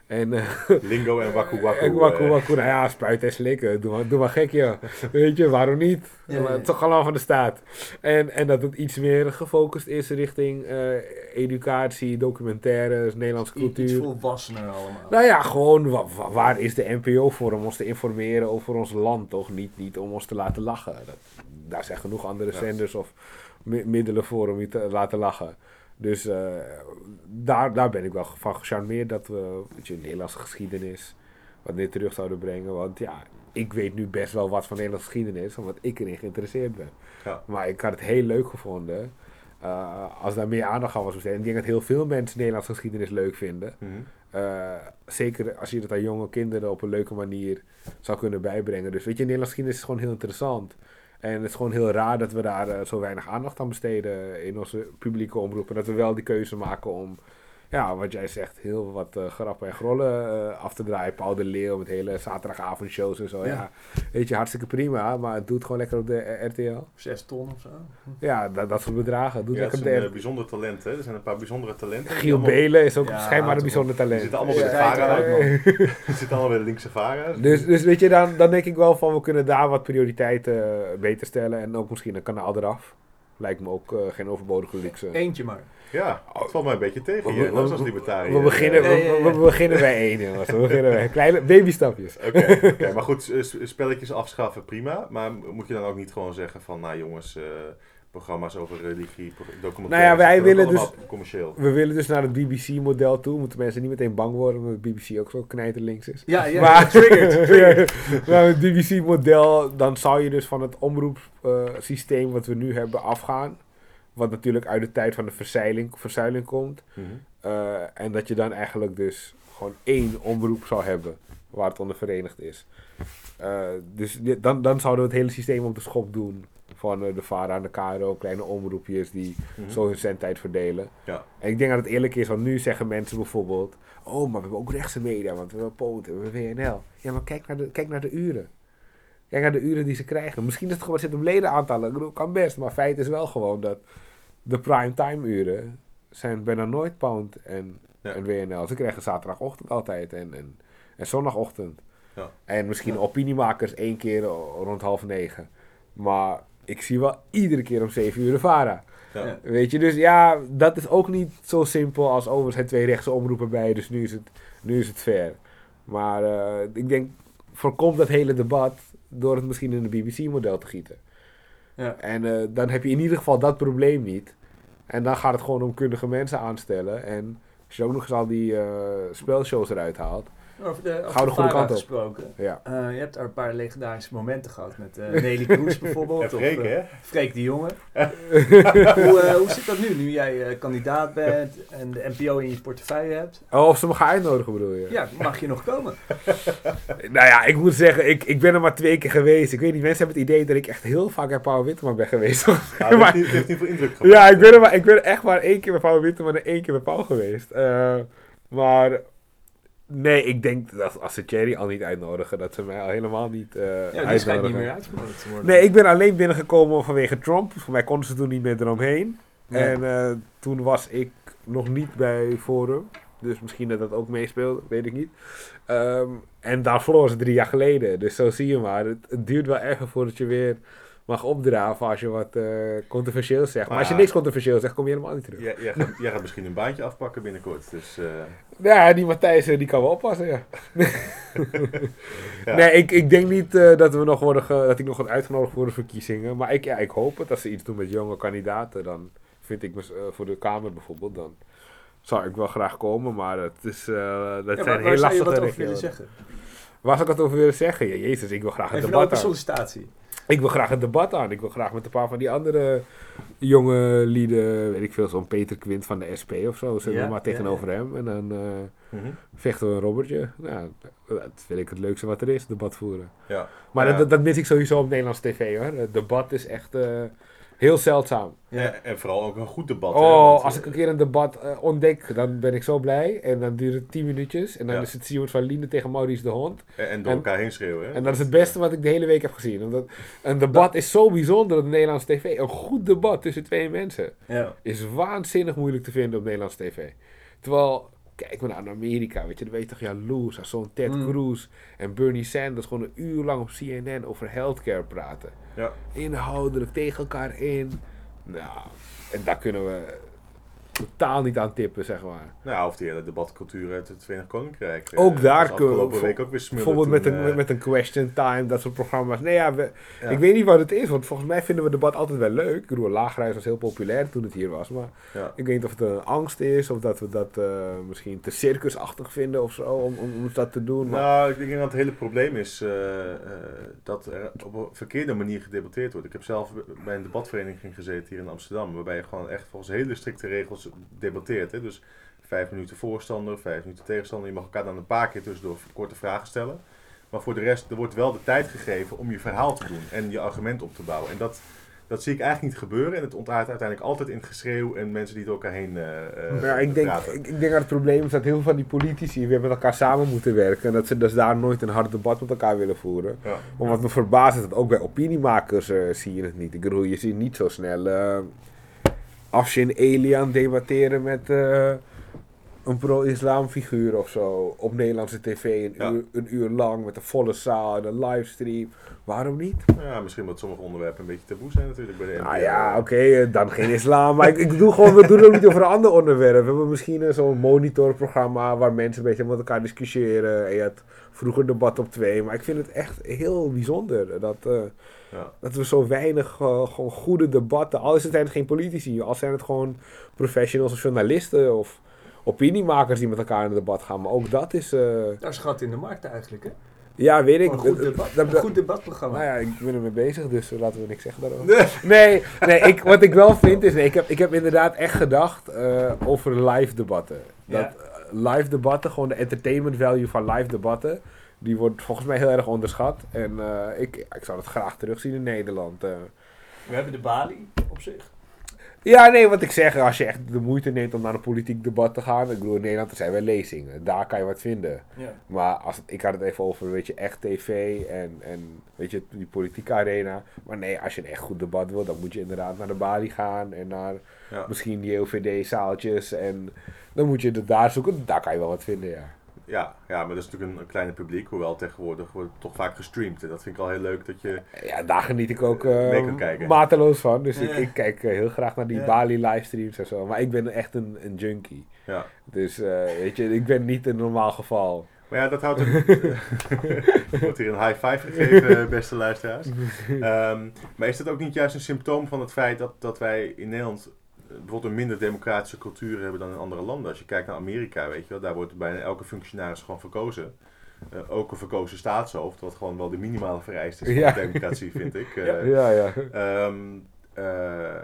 En, eh, Lingo en waku waku. en wakku eh, wakku, nou ja, spuiten en slikken. Doe maar, doe maar gek, joh. Weet je, waarom niet? Ja, Maar ja. Toch allemaal van de staat. En, en dat het iets meer gefocust is richting eh, educatie, documentaires, Nederlandse I- Iets cultuur. volwassener allemaal. Nou ja, gewoon wa- wa- waar is de NPO voor om ons te informeren over ons land, toch? Niet, niet om ons te laten lachen. Dat, daar zijn genoeg andere zenders of mi- middelen voor om je te laten lachen. Dus eh, daar, daar ben ik wel van gecharmeerd dat we weet je, Nederlandse geschiedenis wat meer terug zouden brengen. Want ja, ik weet nu best wel wat van Nederlandse geschiedenis, omdat ik erin geïnteresseerd ben. Ja. Maar ik had het heel leuk gevonden eh, als daar meer aandacht aan was besteed. En ik denk dat heel veel mensen Nederlandse geschiedenis leuk vinden. mhm. Eh, zeker als je dat aan jonge kinderen op een leuke manier zou kunnen bijbrengen. Dus weet je, Nederlandse geschiedenis is gewoon heel interessant. En het is gewoon heel raar dat we daar eh, zo weinig aandacht aan besteden in onze publieke omroepen. Dat we wel die keuze maken om, ja, wat jij zegt, heel wat eh, grappen en grollen eh, af te draaien. Paul de Leeuw met hele zaterdagavondshows en zo. Ja. Ja. weet je, hartstikke prima, maar het doet gewoon lekker op de eh, RTL. Zes ton of zo. Ja, dat, dat soort bedragen. Het doet Ja, het lekker is op een de bijzonder talent, hè. Er zijn een paar bijzondere talenten. Giel allemaal- Belen is ook Ja, schijnbaar een bijzonder talent. Die zitten allemaal bij de VARA. eruit, Die zitten allemaal bij de linkse VARA. Dus, dus weet je, dan, dan denk ik wel van we kunnen daar wat prioriteiten beter stellen. En ook misschien een kanaal eraf. Lijkt me ook geen overbodige luxe. Eentje maar. Ja, het valt mij een beetje tegen We- hier, we- hè, als libertariër. We beginnen, Ja, ja, ja. We, we beginnen bij één, jongens. We beginnen bij kleine babystapjes. Oké, oké, maar goed, spelletjes afschaffen, prima. Maar moet je dan ook niet gewoon zeggen van, nou jongens, eh, programma's over religie, documentaires... Nou ja, wij willen allemaal commercieel. We willen dus naar het BBC-model toe. Moeten mensen niet meteen bang worden omdat het BBC ook zo knijterlinks is. Ja, ja. maar triggered. triggered. maar het BBC-model, dan zou je dus van het omroepsysteem wat we nu hebben afgaan. Wat natuurlijk uit de tijd van de verzeiling, verzuiling komt. Mhm. Eh, en dat je dan eigenlijk dus gewoon één omroep zou hebben waar het onder verenigd is. Eh, dus dan, dan zouden we het hele systeem op de schop doen. Van eh, de VARA en de KRO, kleine omroepjes die Mhm. zo hun zendtijd verdelen. Ja. En ik denk dat het eerlijk is, want nu zeggen mensen bijvoorbeeld... Oh, maar we hebben ook rechtse media, want we hebben Poot, we hebben WNL. Ja, maar kijk naar, de, kijk naar de uren. Kijk naar de uren die ze krijgen. Misschien is het gebaseerd op ledenaantallen. Ik bedoel, kan best. Maar feit is wel gewoon dat de prime-time uren zijn bijna nooit Pound en, Ja. en WNL. Ze krijgen zaterdagochtend altijd en, en, en zondagochtend. Ja. En misschien Ja. opiniemakers één keer rond half negen. Maar ik zie wel iedere keer om zeven uur de VARA. Weet je, dus ja, dat is ook niet zo simpel als over zijn twee rechtse omroepen bij, dus nu is het, nu is het fair. Maar eh, ik denk, voorkomt dat hele debat door het misschien in een BBC-model te gieten. Ja. En eh, dan heb je in ieder geval dat probleem niet. En dan gaat het gewoon om kundige mensen aanstellen. En als je ook nog eens al die eh, spelshows eruit haalt. Over de, over Gaan we de goede VARA kant op. gesproken. Ja. Eh, je hebt daar een paar legendarische momenten gehad met eh, Nelly Kroes bijvoorbeeld. Even of, rekenen, eh, hè? Freek de Jonge. hoe, hoe zit dat nu, nu jij eh, kandidaat bent en de NPO in je portefeuille hebt? Oh, of ze me gaan uitnodigen bedoel je? Ja, mag je nog komen? Nou ja, ik moet zeggen, ik, ik ben er maar twee keer geweest. Ik weet niet, mensen hebben het idee dat ik echt heel vaak bij Paul Witteman ben geweest. Ja, dat Maar- heeft heeft niet veel indruk gemaakt. Ja, ik ben, er maar, ik ben echt maar één keer bij Paul Witteman en één keer bij Paul geweest. Eh, maar nee, ik denk dat als ze Thierry al niet uitnodigen, dat ze mij al helemaal niet eh Ja, schijnt niet uitnodigen. meer uitgenodigd te worden. Nee, ik ben alleen binnengekomen vanwege Trump. Voor mij konden ze toen niet meer eromheen. En eh, toen was ik nog niet bij Forum. Dus misschien dat dat ook meespeelt, weet ik niet. Ehm, en daarvoor was het drie jaar geleden. Dus zo zie je maar. Het, het duurt wel even voordat je weer mag opdraven als je wat eh controversieels zegt. Maar, Maar als je ja. niks controversieels zegt, kom je helemaal niet terug. Jij, jij, gaat, jij gaat misschien een baantje afpakken binnenkort. Dus, eh, Ja, die Matthijs eh, die kan wel oppassen, ja. ja. Nee, ik, ik denk niet eh, dat, we nog worden ge- dat ik nog word uitgenodigd voor de verkiezingen. Maar ik, ja, ik hoop het. Als ze iets doen met jonge kandidaten, dan vind ik, voor de Kamer bijvoorbeeld, dan zou ik wel graag komen. Maar het is, eh, dat Ja, zijn heel waar zou je lastige wat over willen zeggen? Waar zou ik het over willen zeggen? Ja, jezus, ik wil graag een Even een debat open aan. sollicitatie. Ik wil graag een debat aan. Ik wil graag met een paar van die andere jonge lieden, weet ik veel, zo'n Peter Quint van de SP of zo. Zitten Ja, we maar ja, tegenover hem. En dan eh, Mhm. vechten we een robbertje. Nou, dat vind ik het leukste wat er is, debat voeren. ja. Maar dat mis ik sowieso op Nederlands tv hoor. Het debat is echt eh, heel zeldzaam. En, en vooral ook een goed debat. hè, Oh, als ik een keer een debat eh, ontdek, dan ben ik zo blij. En dan duurt het 10 minuutjes. En dan Ja. is het Siewert van Liene tegen Maurice de Hond. En, en door en- elkaar heen schreeuwen. Hè? En dat is het beste wat ik de hele week heb gezien. Omdat een debat is zo bijzonder op Nederlands tv. Een goed debat tussen twee mensen Ja. is waanzinnig moeilijk te vinden op Nederlands tv. Terwijl, kijk maar naar Amerika, weet je, dan weet je toch jaloers als zo'n Ted Mm. Cruz en Bernie Sanders gewoon een uur lang op CNN over healthcare praten. Ja. Inhoudelijk tegen elkaar in. Nou, en daar kunnen we totaal niet aan tippen, zeg maar. Nou, of die hele debatcultuur uit het Verenigd Koninkrijk. eh, Ook daar kunnen we week ook weer Bijvoorbeeld met een, eh, met een question time, dat soort programma's. Nee, ja, we, ja. ik weet niet wat het is, want volgens mij vinden we debat altijd wel leuk. Ik bedoel, Laagreis was heel populair toen het hier was, maar Ja. ik weet niet of het een angst is of dat we dat eh, misschien te circusachtig vinden of zo, om, om, om dat te doen. Maar, Nou, ik denk dat het hele probleem is dat er op een verkeerde manier gedebatteerd wordt. Ik heb zelf bij een debatvereniging gezeten hier in Amsterdam, waarbij je gewoon echt volgens hele strikte regels debatteert. Hè? Dus vijf minuten voorstander, vijf minuten tegenstander. Je mag elkaar dan een paar keer tussendoor korte vragen stellen. Maar voor de rest, er wordt wel de tijd gegeven om je verhaal te doen en je argument op te bouwen. En dat, dat zie ik eigenlijk niet gebeuren. En het ontaart uiteindelijk altijd in het geschreeuw en mensen die door elkaar heen ja, ik, denk, praten. ik, ik denk dat het probleem is dat heel veel van die politici weer met elkaar samen moeten werken. En dat ze dus daar nooit een hard debat met elkaar willen voeren. Ja. Maar wat me verbaast is dat ook bij opiniemakers eh, zie je het niet. Ik bedoel, je ziet niet zo snel Afshin Elian debatteren met eh, een pro-islam figuur of zo. Op Nederlandse tv een, Ja. uur, een uur lang met een volle zaal en een livestream. Waarom niet? Ja, misschien omdat sommige onderwerpen een beetje taboe zijn natuurlijk bij de NPO. Nou ja, oké, eh, dan geen islam. Maar ik, ik bedoel gewoon, we doen het ook niet over een ander onderwerp. We hebben misschien eh, zo'n monitorprogramma waar mensen een beetje met elkaar discussiëren. En je had vroeger debat op twee. Maar ik vind het echt heel bijzonder dat, eh, Ja. dat we zo weinig gewoon goede debatten... Al is het geen politici, al zijn het gewoon professionals of journalisten of opiniemakers die met elkaar in het debat gaan. Maar ook dat is... eh, Daar gat in de markt eigenlijk, hè? ja, weet ik. Een goed, Dat- debat, dat- een goed debatprogramma. nou ja, ik ben ermee bezig, dus eh, laten we niks zeggen daarover. Nee, nee ik, wat ik wel vind is, nee, ik, heb, ik heb inderdaad echt gedacht eh, over live debatten. Dat Ja. live debatten, gewoon de entertainment value van live debatten, die wordt volgens mij heel erg onderschat. En ik, ik zou dat graag terugzien in Nederland. We hebben de Bali op zich. Ja, nee, wat ik zeg, als je echt de moeite neemt om naar een politiek debat te gaan, ik bedoel, in Nederland er zijn wel lezingen, daar kan je wat vinden. Ja. Maar als, ik had het even over, weet je, echt tv en, en weet je, die politieke arena. Maar nee, als je een echt goed debat wil, dan moet je inderdaad naar de Bali gaan en naar Ja. misschien die OVD-zaaltjes. En dan moet je het daar zoeken. Daar kan je wel wat vinden, ja. Ja, ja, maar dat is natuurlijk een, kleine publiek, hoewel tegenwoordig wordt het toch vaak gestreamd. En dat vind ik al heel leuk dat je... Ja, daar geniet ik ook kijken. mateloos van. Dus ik, Ja. ik kijk eh, heel graag naar die Ja. Bali-livestreams en zo. Maar ik ben echt een, een junkie. Ja. Dus eh, weet je, ik ben niet een normaal geval. Maar ja, dat houdt ook... Er wordt hier een high five gegeven, beste luisteraars. Ehm, maar is dat ook niet juist een symptoom van het feit dat, dat wij in Nederland bijvoorbeeld een minder democratische cultuur hebben dan in andere landen? Als je kijkt naar Amerika, weet je wel, daar wordt bijna elke functionaris gewoon verkozen. Eh, ook een verkozen staatshoofd, wat gewoon wel de minimale vereiste is van Ja. de democratie, vind ik. Eh, Ja. Ja, ja. Ehm, eh,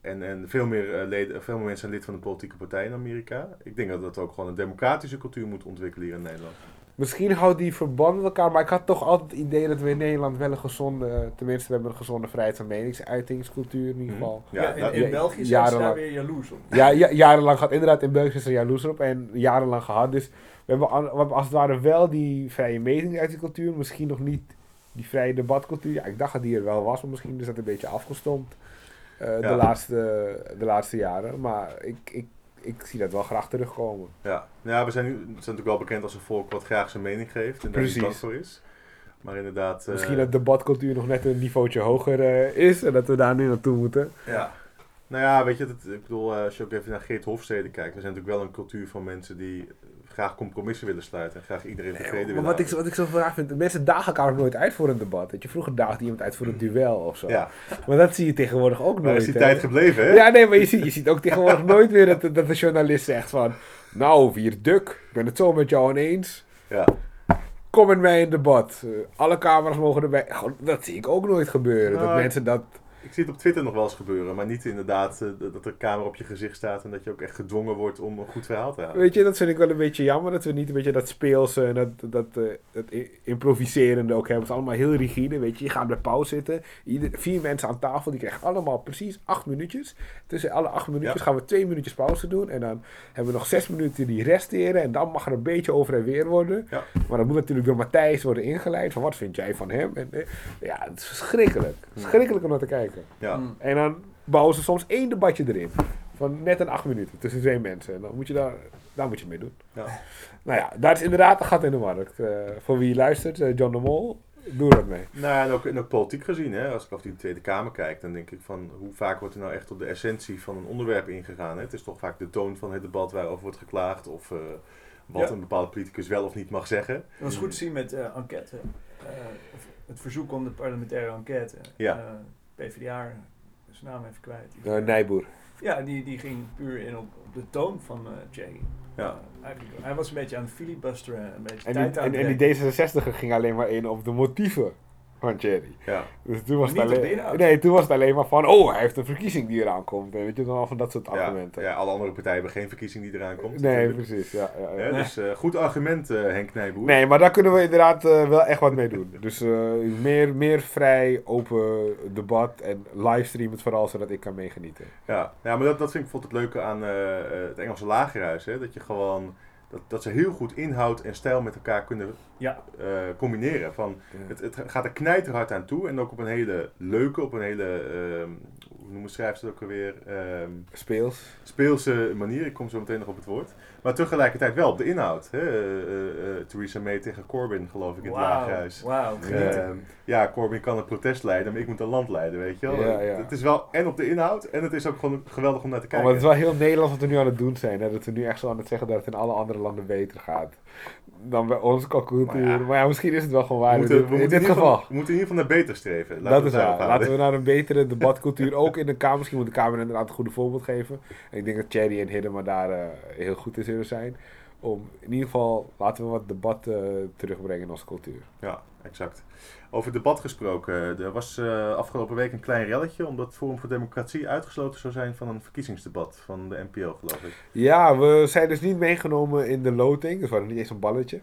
en en veel, meer, leden, veel meer mensen zijn lid van de politieke partij in Amerika. Ik denk dat dat ook gewoon een democratische cultuur moet ontwikkelen hier in Nederland. Misschien houdt die verband met elkaar, maar ik had toch altijd het idee dat we in Nederland wel een gezonde, tenminste we hebben een gezonde vrijheid van meningsuitingscultuur in ieder geval. Ja, in, België zijn ze daar weer jaloers op. Ja, ja, jarenlang gehad, inderdaad in België is er jaloers op en jarenlang gehad. Dus we hebben, an- we hebben als het ware wel die vrije meningsuitingscultuur, misschien nog niet die vrije debatcultuur. Ja, ik dacht dat die er wel was, maar misschien is dat een beetje afgestompt eh, Ja. de, laatste, de laatste jaren. Maar ik, ik, ik zie dat wel graag terugkomen. Ja, ja we zijn, nu, we zijn natuurlijk wel bekend als een volk wat graag zijn mening geeft en daar niet bang voor is. Maar inderdaad... eh, Misschien dat debatcultuur nog net een niveautje hoger eh, is en dat we daar nu naartoe moeten. Ja. Nou ja, weet je, dat, ik bedoel, eh, als je ook even naar Geert Hofstede kijkt, we zijn natuurlijk wel een cultuur van mensen die graag compromissen willen sluiten en graag iedereen tevreden maar willen wat ik, wat ik zo vraag vind, mensen dagen elkaar ook nooit uit voor een debat. Je, vroeger daagde iemand uit voor een duel of zo. Ja, Maar dat zie je tegenwoordig ook maar nooit. is die hè? tijd gebleven, hè? Ja, nee, maar je ziet, je ziet ook tegenwoordig nooit weer dat, dat de journalist zegt van... Nou, vier duk, ik ben het zo met jou ineens. Ja. Kom met mij in debat. Alle camera's mogen erbij. Dat zie ik ook nooit gebeuren. dat Nou, mensen dat... Ik zie het op Twitter nog wel eens gebeuren, maar niet inderdaad eh, dat er een camera op je gezicht staat en dat je ook echt gedwongen wordt om een goed verhaal te houden. Weet je, dat vind ik wel een beetje jammer. Dat we niet een beetje dat speelse en dat, dat, eh, dat improviserende ook hebben. Het is allemaal heel rigide. Weet je, je gaat bij pauze zitten. Ieder, vier mensen aan tafel, die krijgen allemaal precies acht minuutjes. Tussen alle acht minuutjes Ja. gaan we twee minuutjes pauze doen. En dan hebben we nog zes minuten die resteren. En dan mag er een beetje over en weer worden. Ja. Maar dat moet natuurlijk door Matthijs worden ingeleid. Van wat vind jij van hem? En, eh, ja, het is verschrikkelijk. Verschrikkelijk om naar te kijken. Ja. Mm. En dan bouwen ze soms één debatje erin. Van net een acht minuten tussen twee mensen. En dan moet je daar, daar moet je mee doen. Ja. Nou ja, daar is inderdaad een gat in de markt. Eh, voor wie luistert, eh, John de Mol, doe dat mee. Nou, en ook, en ook politiek gezien, hè? als ik over die Tweede Kamer kijk, dan denk ik van hoe vaak wordt er nou echt op de essentie van een onderwerp ingegaan. Hè? Het is toch vaak de toon van het debat waarover wordt geklaagd of eh, wat Ja. een bepaalde politicus wel of niet mag zeggen. Dat was goed te zien met enquête. Eh, of het verzoek om de parlementaire enquête. Ja. Eh, PvdA, zijn naam even kwijt. Uh, Nijboer. Ja, die, die ging puur in op, op de toon van eh Jay. Ja. Eh, eigenlijk, hij was een beetje aan het filibusteren, een beetje En tijd die, aan en die D66 ging alleen maar in op de motieven van Thierry. Ja. Dus toen was, het alleen, nee, toen was het alleen maar van, oh, hij heeft een verkiezing die eraan komt. En weet je, dan al van dat soort Ja, argumenten. ja, alle andere partijen hebben geen verkiezing die eraan komt. nee, natuurlijk. precies. Ja, ja, Dus eh, goed argument, eh, Henk Nijboer. Nee, maar daar kunnen we inderdaad eh, wel echt wat mee doen. Dus eh, meer, meer vrij, open debat en livestream het vooral, zodat ik kan meegenieten. Ja, ja maar dat, dat vind ik bijvoorbeeld het leuke aan eh, eh, het Engelse lagerhuis. Hè? Dat je gewoon, dat, dat ze heel goed inhoud en stijl met elkaar kunnen Ja. eh, combineren. Van, het, het gaat er knijterhard aan toe en ook op een hele leuke, op een hele, ehm, hoe noemen schrijft ze het ook alweer, Ehm, Speels. speelse manier. Ik kom zo meteen nog op het woord. Maar tegelijkertijd wel op de inhoud. Hè? Eh, eh, eh, Theresa May tegen Corbyn, geloof ik, in het wauw. Ehm, ja, Corbyn kan een protest leiden, maar ik moet een land leiden, weet je wel. Ja, ja. Het is wel en op de inhoud en het is ook gewoon geweldig om naar te Oh, kijken. maar het is wel heel Nederlands wat we nu aan het doen zijn. Hè? Dat we nu echt zo aan het zeggen dat het in alle andere landen beter gaat. Dan bij onze cultuur. Maar ja. Maar ja, misschien is het wel gewoon waar. we moeten, in, we dit- in geval. we moeten in ieder geval naar beter streven. Laten dat we is waar. houden. Laten we naar een betere debatcultuur ook in de Kamer. Misschien moet de Kamer inderdaad een goede voorbeeld geven. En ik denk dat Thierry en Hiddema daar eh, heel goed in zullen zijn. Om in ieder geval, laten we wat debat eh, terugbrengen in onze cultuur. Ja, exact. Over debat gesproken. Er was eh, afgelopen week een klein relletje omdat Forum voor Democratie uitgesloten zou zijn van een verkiezingsdebat van de NPO, geloof ik. Ja, we zijn dus niet meegenomen in de loting. Dus we hadden niet eens een balletje.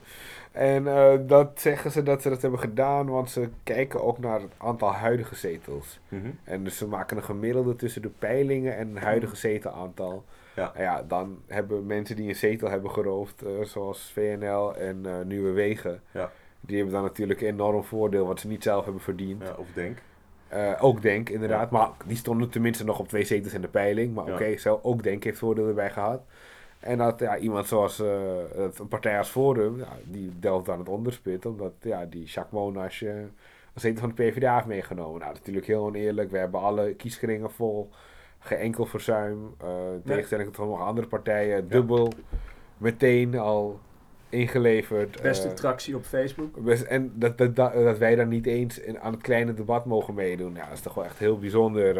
En eh, dat zeggen ze dat ze dat hebben gedaan, want ze kijken ook naar het aantal huidige zetels. Mhm. En dus ze maken een gemiddelde tussen de peilingen en het huidige zetelaantal. Ja. En ja, dan hebben mensen die een zetel hebben geroofd, eh, zoals VNL en Nieuwe Wegen, Ja. Die hebben dan natuurlijk een enorm voordeel wat ze niet zelf hebben verdiend. Ja, of Denk. Eh, ook Denk, inderdaad. Maar die stonden tenminste nog op twee zetels in de peiling. Maar Ja. oké, zo ook Denk heeft voordeel erbij gehad. En dat ja, iemand zoals eh, een partij als Forum, ja, die delft aan het onderspit. Omdat ja, die Jacques Monash eh, een zetel van de PvdA heeft meegenomen. Nou, natuurlijk heel oneerlijk. We hebben alle kieskringen vol. Geen enkel verzuim. in tegenstelling tot sommige andere partijen. Dubbel. Meteen al ingeleverd. Beste eh, tractie op Facebook. Best- En dat, dat, dat, dat wij dan niet eens in, aan het kleine debat mogen meedoen. Ja, dat is toch wel echt heel bijzonder.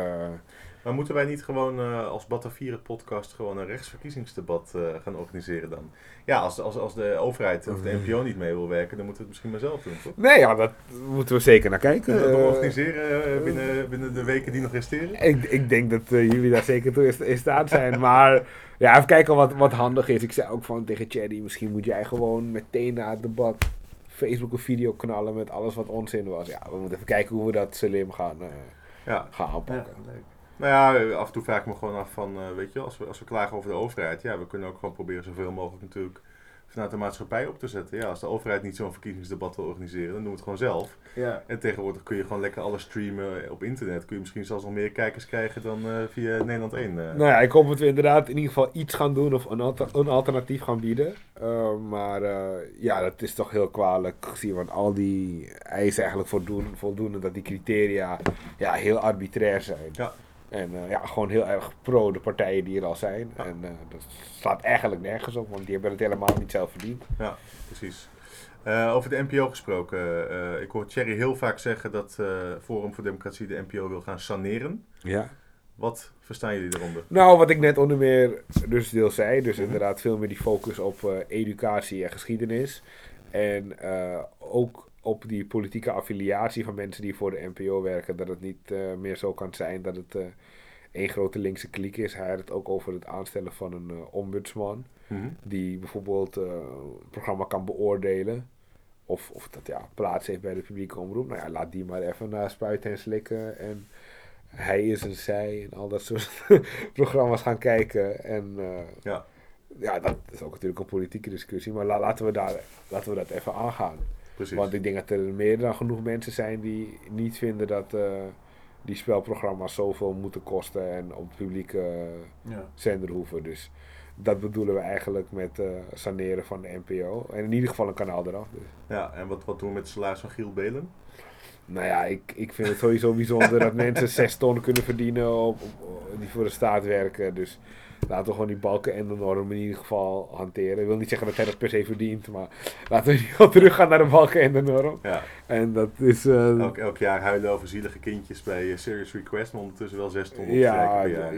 Maar moeten wij niet gewoon eh, als Batavieren podcast gewoon een rechtsverkiezingsdebat eh, gaan organiseren dan? Ja, als, als, als de overheid of de NPO niet mee wil werken, dan moeten we het misschien maar zelf doen, toch? Nee, ja, dat moeten we zeker naar kijken. Kunnen we dat Eh, organiseren binnen, binnen de weken die nog resteren? ik, ik denk dat jullie daar zeker toe in- staat zijn. Maar ja, even kijken wat, wat handig is. Ik zei ook van tegen Cherry, misschien moet jij gewoon meteen na het debat Facebook een video knallen met alles wat onzin was. Ja, we moeten even kijken hoe we dat slim gaan, eh, Ja. gaan Ja, aanpakken. leuk. Nou ja, af en toe vraag ik me gewoon af van, eh, weet je, als we, als we klagen over de overheid, ja, we kunnen ook gewoon proberen zoveel mogelijk natuurlijk vanuit de maatschappij op te zetten. Ja, als de overheid niet zo'n verkiezingsdebat wil organiseren, dan doen we het gewoon zelf. Ja. En tegenwoordig kun je gewoon lekker alles streamen op internet. Kun je misschien zelfs nog meer kijkers krijgen dan eh, via Nederland 1. eh. Nou ja, ik hoop dat we inderdaad in ieder geval iets gaan doen of een, alter- een alternatief gaan bieden. Uh, maar uh, ja, dat is toch heel kwalijk gezien, want al die eisen eigenlijk voldoen, voldoende dat die criteria ja, heel arbitrair zijn. Ja. En uh, ja, gewoon heel erg pro de partijen die er al zijn. Ja. En uh, dat slaat eigenlijk nergens op, want die hebben het helemaal niet zelf verdiend. Ja, precies. Uh, over de NPO gesproken. Ik hoor Thierry heel vaak zeggen dat Forum voor Democratie de NPO wil gaan saneren. Ja. Wat verstaan jullie eronder? Nou, wat ik net onder meer dus deel zei. Dus inderdaad veel meer die focus op educatie en geschiedenis. En ook op die politieke affiliatie van mensen die voor de NPO werken. Dat het niet uh, meer zo kan zijn dat het één grote linkse kliek is. Hij had het ook over het aanstellen van een ombudsman. Mhm. Mm -hmm. Die bijvoorbeeld een programma kan beoordelen. Of, of dat ja, plaats heeft bij de publieke omroep. Nou ja, laat die maar even naar spuiten en slikken. En hij is en zij en al dat soort programma's gaan kijken. En uh, ja. ja, dat is ook natuurlijk een politieke discussie. Maar la laten, we daar, laten we dat even aangaan. Precies. Want ik denk dat er meer dan genoeg mensen zijn die niet vinden dat uh, die spelprogramma's zoveel moeten kosten en op publieke uh, ja. zender hoeven. Dus dat bedoelen we eigenlijk met uh, saneren van de NPO. En in ieder geval een kanaal eraf. Dus. Ja, en wat, wat doen we met het salaris van Giel Belen? Nou ja, ik, ik vind het sowieso bijzonder dat mensen zes ton kunnen verdienen op, op, die voor de staat werken. Dus laten we gewoon die balken en de normen in ieder geval hanteren. Ik wil niet zeggen dat hij dat per se verdient, maar laten we in ieder geval teruggaan naar de balken en de norm. Ja. En dat is... Uh, elk, elk jaar huilen over zielige kindjes bij uh, Serious Request, maar ondertussen wel zes ton ja, per jaar.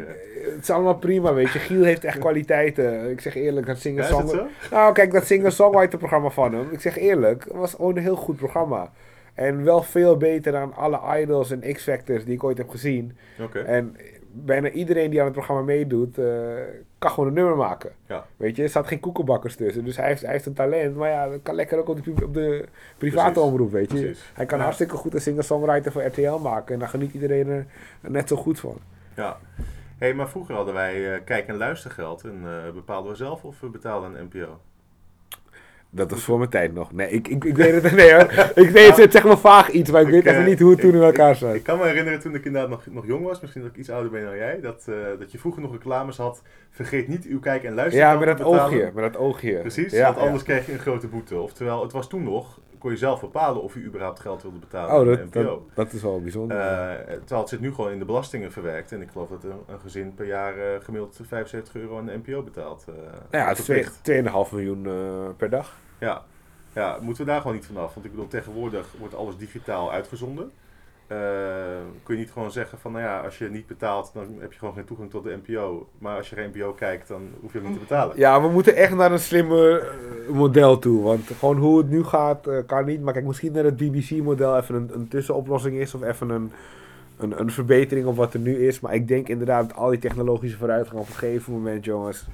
Het is allemaal prima, weet je. Giel heeft echt kwaliteiten. Ik zeg eerlijk, dat Ja, singer-songwriter... Nou, kijk, dat singer-songwriter programma van hem. Ik zeg eerlijk, het was gewoon een heel goed programma. En wel veel beter dan alle idols en X-Factors die ik ooit heb gezien. Okay. En bijna iedereen die aan het programma meedoet, uh, kan gewoon een nummer maken. Ja. Weet je, er staat geen koekenbakkers tussen. Dus hij heeft, hij heeft een talent, maar ja, dat kan lekker ook op de, op de private Precies. omroep, weet je. Precies. Hij kan Ja. hartstikke goed een singer-songwriter voor RTL maken. En daar geniet iedereen er net zo goed van. Ja. hey, maar vroeger hadden wij uh, kijk- en luistergeld en uh, bepaalden we zelf of we betaalden een NPO. Dat was voor mijn tijd nog. Nee, ik, ik, ik weet het nee hoor. Ik weet het, zeg maar vaag iets, maar ik, weet even eh, niet hoe het toen in elkaar ik, zat. Ik kan me herinneren toen ik inderdaad nog, nog jong was, misschien dat ik iets ouder ben dan jij, dat, uh, dat je vroeger nog reclames had. Vergeet niet uw kijk- en luistergeld Ja, met dat betalen. oogje, met dat oogje. Precies, ja, want anders ja. kreeg je een grote boete. Oftewel, het was toen nog, kon je zelf bepalen of je überhaupt geld wilde betalen Oh, dat, dat, dat is wel bijzonder. Uh, terwijl het zit nu gewoon in de belastingen verwerkt. En ik geloof dat een, een gezin per jaar uh, gemiddeld 75 euro aan de NPO betaalt. Uh, ja, het is 2,5 miljoen per dag. Ja. ja, moeten we daar gewoon niet vanaf. Want ik bedoel, tegenwoordig wordt alles digitaal uitgezonden. Uh, kun je niet gewoon zeggen van, nou ja, als je niet betaalt, dan heb je gewoon geen toegang tot de NPO. Maar als je geen NPO kijkt, dan hoef je hem niet te betalen. Ja, we moeten echt naar een slimmer uh, model toe. Want gewoon hoe het nu gaat, uh, kan niet. Maar kijk, misschien dat het BBC-model even een, een tussenoplossing is. Of even een, een, een verbetering op wat er nu is. Maar ik denk inderdaad dat al die technologische vooruitgang op een gegeven moment, jongens...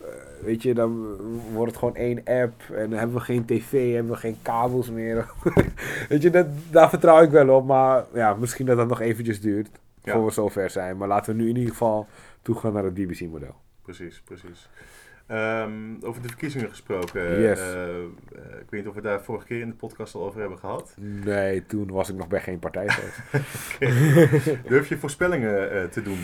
Uh, weet je, dan wordt het gewoon één app en dan hebben we geen tv, hebben we geen kabels meer. weet je, dat, daar vertrouw ik wel op, maar ja, misschien dat dat nog eventjes duurt Ja. voor we zover zijn. Maar laten we nu in ieder geval toegaan naar het BBC-model. Precies, precies. Ehm, over de verkiezingen gesproken. Yes. eh, eh, ik weet niet of we daar vorige keer in de podcast al over hebben gehad. Nee, toen was ik nog bij geen partij. Durf je voorspellingen eh, te doen?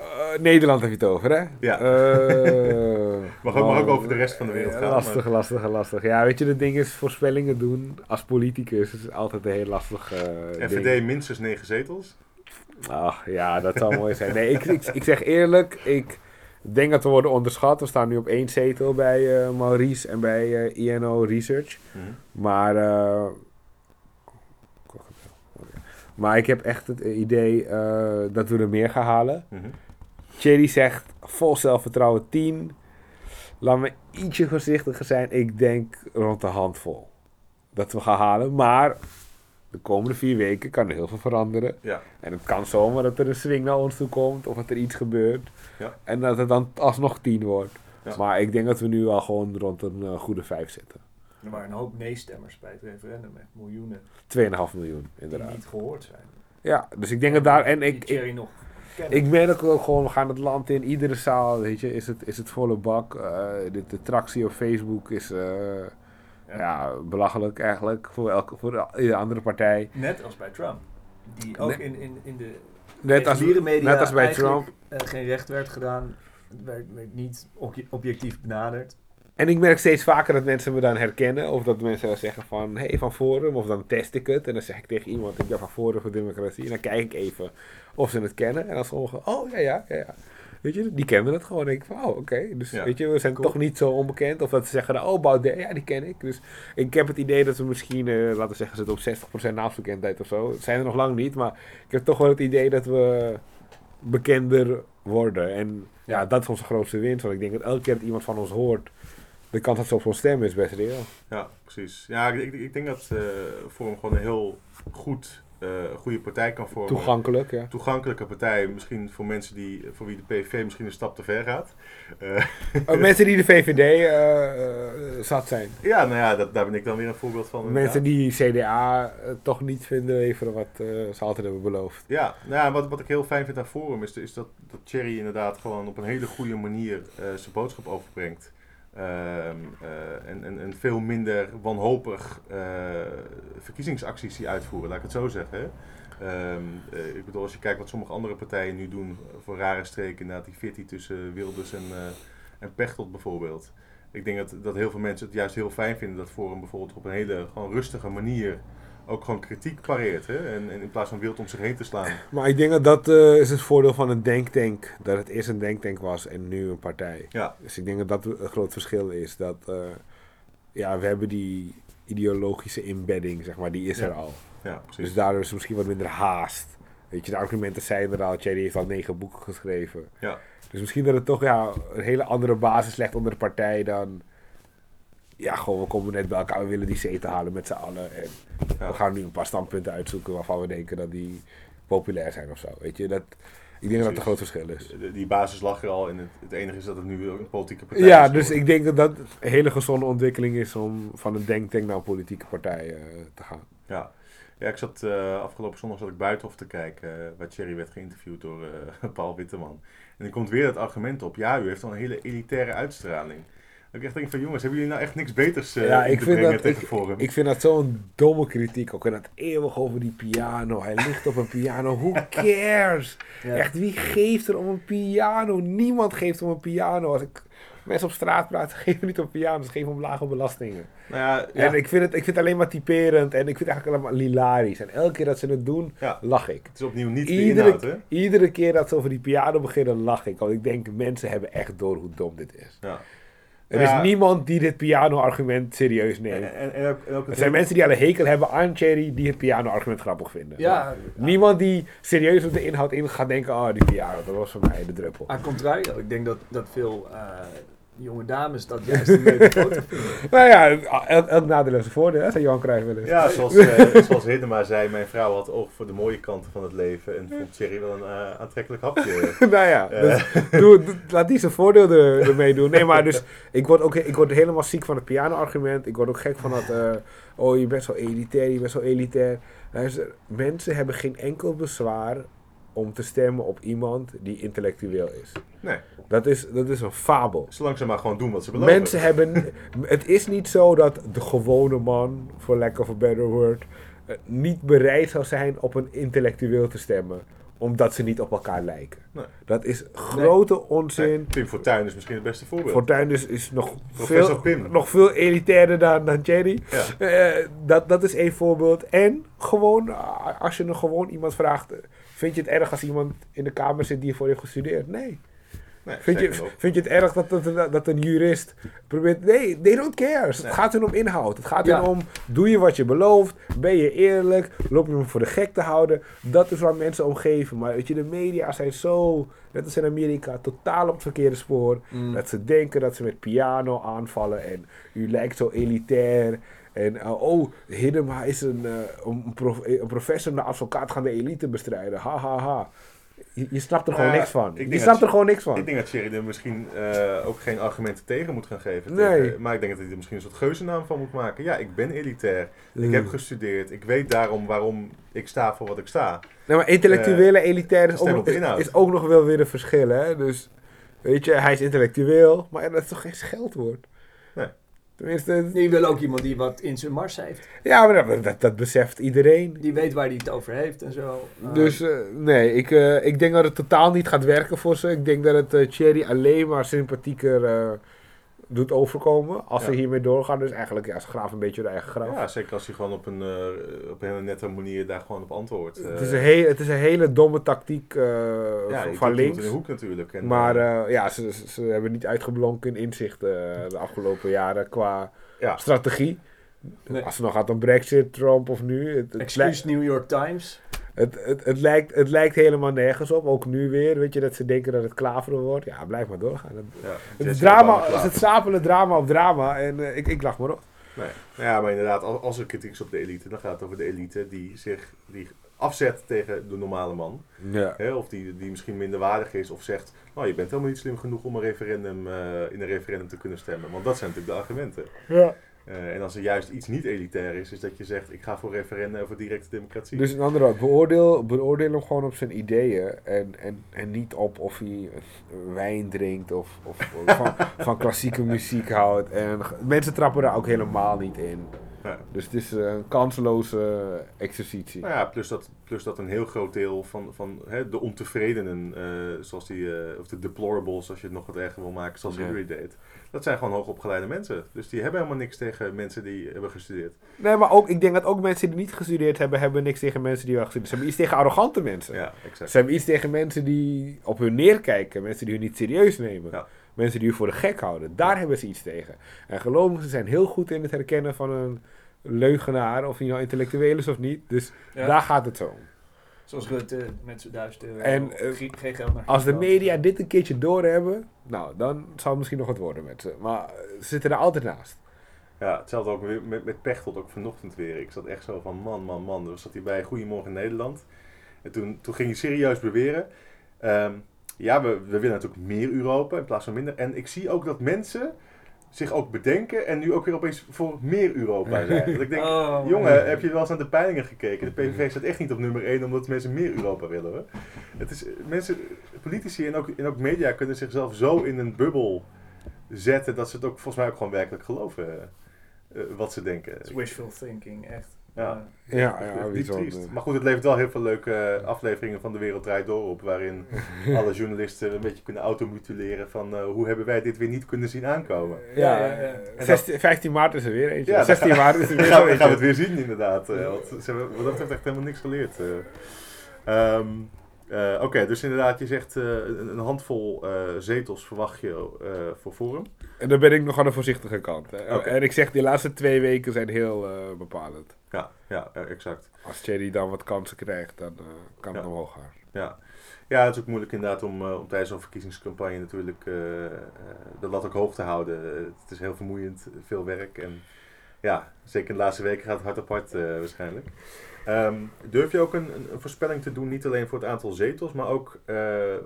Uh, Nederland heb je het over, hè? Ja. Uh, Mag ook, mag ook over de rest van de wereld gaan. Lastig, maar- lastig, lastig. Ja, weet je, het ding is, voorspellingen doen als politicus is altijd een heel lastig uh, FVD ding. minstens negen zetels. Ach, ja, dat zou mooi zijn. Nee, ik, ik, ik zeg eerlijk, ik denk dat we worden onderschat. We staan nu op één zetel bij uh, Maurice en bij uh, INO Research. Mhm. Maar, uh, maar ik heb echt het idee uh, dat we er meer gaan halen. Mhm. Thierry zegt vol zelfvertrouwen 10. Laat me ietsje voorzichtiger zijn. Ik denk rond de handvol dat we gaan halen. Maar de komende vier weken kan er heel veel veranderen. Ja. En het kan zomaar dat er een swing naar ons toe komt. Of dat er iets gebeurt. Ja. En dat het dan alsnog 10 wordt. Ja. Maar ik denk dat we nu al gewoon rond een uh, goede 5 zitten. Er waren een hoop nee-stemmers bij het referendum, echt miljoenen, 2,5 miljoen, die inderdaad. niet gehoord zijn. Ja, dus ik denk dat daar... En Die ik, nog. Ik merk ook gewoon, we gaan het land in, iedere zaal, weet je, is het, is het volle bak. Eh, de, de tractie op Facebook is eh, ja. belachelijk eigenlijk voor, elke, voor iedere andere partij. Net als bij Trump. Die ook in, in, in de Net als, net als bij Trump. eh, geen recht werd gedaan. Werd, werd niet obje- objectief benaderd. En ik merk steeds vaker dat mensen me dan herkennen. Of dat mensen dan zeggen van, hey, van Forum. Of dan test ik het. En dan zeg ik tegen iemand, ik ben van Forum voor Democratie. En dan kijk ik even of ze het kennen. En dan sommigen, oh ja, ja, ja, ja. Weet je, die kennen het gewoon. Denk ik van, oh, oké. Dus Ja, weet je, we zijn cool. toch niet zo onbekend. Of dat ze zeggen, oh, Baudet, ja, die ken ik. Dus ik heb het idee dat we misschien, eh, laten we zeggen, zitten op 60% naamsbekendheid of zo. Het zijn er nog lang niet, maar ik heb toch wel het idee dat we bekender worden. En ja, Ja. dat is onze grootste winst. Want ik denk dat elke keer dat iemand van ons hoort, de kans dat ze op zo'n stem is best reëel. Ja, precies. Ja, ik, ik, ik denk dat eh Forum gewoon een heel goed, eh, goede partij kan vormen. Toegankelijk, ja. Toegankelijke partij, misschien voor mensen die, voor wie de PVV misschien een stap te ver gaat. Eh, Ook mensen die de VVD eh, eh, zat zijn. ja, nou ja, dat, daar ben ik dan weer een voorbeeld van. Mensen die CDA eh, toch niet vinden leveren wat eh, ze altijd hebben beloofd. Ja, nou ja, wat, wat ik heel fijn vind aan Forum is, is dat, dat Thierry inderdaad gewoon op een hele goede manier eh, zijn boodschap overbrengt. Ehm, eh, en, en, veel minder wanhopig eh, verkiezingsacties die uitvoeren, laat ik het zo zeggen. Ehm, eh, ik bedoel, als je kijkt wat sommige andere partijen nu doen voor rare streken, inderdaad die fitty tussen Wilders en, eh en Pechtold bijvoorbeeld. Ik denk dat, dat heel veel mensen het juist heel fijn vinden dat Forum bijvoorbeeld op een hele gewoon rustige manier ook gewoon kritiek pareert. Hè? En, en in plaats van wild om zich heen te slaan. Maar ik denk dat dat eh, is het voordeel van een denktank. Dat het eerst een denktank was en nu een partij. Ja, Dus ik denk dat dat een groot verschil is. Dat, eh, ja, we hebben die ideologische embedding, zeg maar, die is Ja. er al. ja precies. Dus daardoor is er misschien wat minder haast. Weet je, de argumenten zijn er al. Thierry heeft al negen boeken geschreven. Ja. Dus misschien dat het toch ja, een hele andere basis legt onder de partij dan... Ja, gewoon, we komen net bij elkaar, we willen die zetel halen met z'n allen. En Ja. we gaan nu een paar standpunten uitzoeken waarvan we denken dat die populair zijn of zo. Weet je, dat, ik denk dat dat een groot verschil is. Die basis lag er al en het, het enige is dat het nu ook een politieke partij Ja, is dus geworden. ik denk dat dat een hele gezonde ontwikkeling is om van een denktank naar een politieke partij eh, te gaan. Ja. ja, ik zat eh, afgelopen zondag zat ik buitenhof te kijken eh, waar Thierry werd geïnterviewd door Paul Witteman. En er komt weer het argument op, ja, u heeft al een hele elitaire uitstraling. Ik echt denk van jongens, hebben jullie nou echt niks beters eh Ja, ik te vind dat-? Ik vind dat zo'n domme kritiek ook. En dat eeuwig over die piano. Hij ligt op een piano. Who cares? Ja. Echt, wie geeft er om een piano? Niemand geeft om een piano. Als ik mensen op straat praat, geven niet om piano's. Ze geven om lage belastingen. nou ja, ja, En ik vind, het, ik vind het alleen maar typerend. En ik vind het eigenlijk alleen maar hilarisch. En elke keer dat ze het doen, lach ik. het is opnieuw niet de Iedere, inhoud, hè? iedere keer dat ze over die piano beginnen, lach ik. Want ik denk, mensen hebben echt door hoe dom dit is. Ja. Er Ja. is niemand die dit piano-argument serieus neemt. En, en, en ook, en ook Er zijn mensen die al een hekel hebben aan Cherry die het piano-argument grappig vinden. Ja, Niemand die serieus op de inhoud in gaat denken, oh die piano, dat was voor mij de druppel. aan contrario. Ik denk dat, dat veel eh, jonge dames dat juist een leuke foto vinden. Nou ja, elk, elk nadeel heeft zijn voordeel, hè, zei Johan Cruijff wel eens. Ja, zoals, eh zoals Hiddema zei, mijn vrouw had oog voor de mooie kanten van het leven en vond Thierry wel een eh, aantrekkelijk hapje. nou ja, Eh. dus doe, doe- laat die zijn voordeel er, ermee doen. Nee, maar dus, ik word, ook, ik word helemaal ziek van het piano-argument. Ik word ook gek van dat, eh, oh je bent zo elitair, je bent zo elitair. Luister, mensen hebben geen enkel bezwaar om te stemmen op iemand die intellectueel is. Nee, Dat is, dat is een fabel. zolang ze maar gewoon doen wat ze beloven. Mensen hebben. Het is niet zo dat de gewone man, for lack of a better word, eh, niet bereid zou zijn op een intellectueel te stemmen. Omdat ze niet op elkaar lijken. Nee. Dat is grote onzin. Nee, Pim Fortuyn is misschien het beste voorbeeld. Fortuyn is, is nog, Professor veel, Pim. nog veel elitairder dan, dan Thierry. Ja. Eh, dat, dat is één voorbeeld. En gewoon, ah, als je nog gewoon iemand vraagt: eh, Vind je het erg als iemand in de kamer zit die voor je gestudeerd? Nee. Nee, Vind je, vind je het erg dat, dat, dat een jurist probeert... Nee, they don't care. Het gaat hun om inhoud. Het gaat Ja. hun om, doe je wat je belooft? Ben je eerlijk? Loop je me voor de gek te houden? Dat is waar mensen om geven. Maar weet je, de media zijn zo, net als in Amerika, totaal op het verkeerde spoor. Mm. Dat ze denken dat ze met piano aanvallen en u lijkt zo elitair. En uh, oh, Hiddema is een, uh, een, prof, een professor en een advocaat gaan de elite bestrijden. Ha ha ha. Je, je snapt er Nou gewoon ja, niks van. ik Je snapt er gewoon niks van. Ik denk dat Thierry er misschien eh, ook geen argumenten tegen moet gaan geven. Nee. Tegen, maar ik denk dat hij er misschien een soort geuzennaam van moet maken. Ja, ik ben elitair. Ik heb gestudeerd. Ik weet daarom waarom ik sta voor wat ik sta. Nee, maar intellectuele elitair is ook, is, is ook nog wel weer een verschil, hè. Dus, weet je, hij is intellectueel, maar dat is toch geen scheldwoord? Tenminste, Die wil ook iemand die wat in zijn mars heeft. ja, maar dat, dat, dat beseft iedereen. Die weet waar hij het over heeft en zo. Uh, Dus eh, nee, ik, eh, ik denk dat het totaal niet gaat werken voor ze. Ik denk dat het eh Thierry alleen maar sympathieker eh, doet overkomen. Als ze Ja. hiermee doorgaan. Dus eigenlijk, ja, ze graven een beetje hun eigen graf. Ja, zeker als hij gewoon op een, eh, op een hele nette manier daar gewoon op antwoordt. het, Eh, is een hele, het is een hele domme tactiek eh, ja, van- je van links. in de hoek natuurlijk. En, Maar ja, ze, ze, ze hebben niet uitgeblonken in inzicht eh, de afgelopen jaren qua ja. strategie. Nee. Als het nog gaat om Brexit, Trump of nu. Het, het, Excuus New York Times. Het, het, het, lijkt, het lijkt helemaal nergens op. Ook nu weer. Weet je dat ze denken dat het klaveren wordt? Ja, blijf maar doorgaan. Het, ja, het drama, het stapelen drama op drama. En eh, ik, ik lach maar op. Nee. Nou ja, maar inderdaad, als, als er kritiek is op de elite, dan gaat het over de elite die zich die afzet tegen de normale man. Ja. Hè, of die, die misschien minder waardig is, of zegt, nou je bent helemaal niet slim genoeg om een referendum, eh, in een referendum te kunnen stemmen. Want dat zijn natuurlijk de argumenten. ja. Eh, en als er juist iets niet elitair is, is dat je zegt, ik ga voor referenda en voor directe democratie. Dus een andere woord, beoordeel, beoordeel hem gewoon op zijn ideeën. En, en, en niet op of hij eh, wijn drinkt of, of van, van klassieke muziek houdt. En mensen trappen daar ook helemaal niet in. Ja. Dus het is een kanseloze exercitie. Nou ja, plus dat, plus dat een heel groot deel van, van hè, de ontevredenen, eh, zoals die, eh, of de deplorables, als je het nog wat erger wil maken, zoals Ja. Hillary deed. Dat zijn gewoon hoogopgeleide mensen. Dus die hebben helemaal niks tegen mensen die hebben gestudeerd. Nee, maar ook, ik denk dat ook mensen die niet gestudeerd hebben, hebben niks tegen mensen die wel gestudeerd hebben. Ze hebben iets tegen arrogante mensen. Ja, exact. Ze hebben iets tegen mensen die op hun neerkijken. Mensen die hun niet serieus nemen. Ja. Mensen die u voor de gek houden. Daar hebben ze iets tegen. En geloof me, ze zijn heel goed in het herkennen van een leugenaar. Of hij nou intellectueel is of niet. Dus Ja. daar gaat het zo om. Zoals Rutte met zijn duizend euro. En, eh, Geen- geld naar Als de media dit een keertje doorhebben. Nou, dan zal het misschien nog wat worden met ze. Maar eh, ze zitten er altijd naast. Ja, hetzelfde ook weer met, met Pechtold, ook vanochtend weer. Ik zat echt zo van, man, man, man. Dan zat hij bij Goedemorgen Nederland. En toen, toen ging hij serieus beweren. ehm, ja, we, we willen natuurlijk meer Europa in plaats van minder. En ik zie ook dat mensen zich ook bedenken en nu ook weer opeens voor meer Europa zijn. Dat ik denk, Oh, jongen, heb je wel eens naar de peilingen gekeken? De PVV staat echt niet op nummer 1 omdat mensen meer Europa willen. Hoor. Het is, mensen, politici en ook, en ook media kunnen zichzelf zo in een bubbel zetten dat ze het ook volgens mij ook gewoon werkelijk geloven eh, eh, wat ze denken. Het is wishful thinking, echt. Ja. Ja, ja, Diep triest. Maar goed, het levert wel heel veel leuke eh, afleveringen van De Wereld Draait Door op. Waarin alle journalisten een beetje kunnen automutileren van eh, hoe hebben wij dit weer niet kunnen zien aankomen. Ja, Ja, ja, ja. En 16 15 maart is er weer eentje. Ja, dan 16 maart is er weer gaan, we- eentje. gaan we het weer zien inderdaad. want ze hebben wat dat betreft echt helemaal niks geleerd. eh. Ehm, eh, Oké, dus inderdaad, je zegt eh, een, een handvol eh, zetels verwacht je eh, voor Forum. En dan ben ik nog aan de voorzichtige kant. hè. En ik zeg, die laatste twee weken zijn heel eh, bepalend. Ja, ja, exact. Als Thierry dan wat kansen krijgt, dan eh, kan het Ja. omhoog gaan. Ja. ja, het is ook moeilijk inderdaad om, eh, om tijdens zo'n verkiezingscampagne natuurlijk de lat ook hoog te houden. Het is heel vermoeiend, veel werk en ja, zeker in de laatste weken gaat het hard apart eh, waarschijnlijk. Ehm, durf je ook een, een, voorspelling te doen, niet alleen voor het aantal zetels, maar ook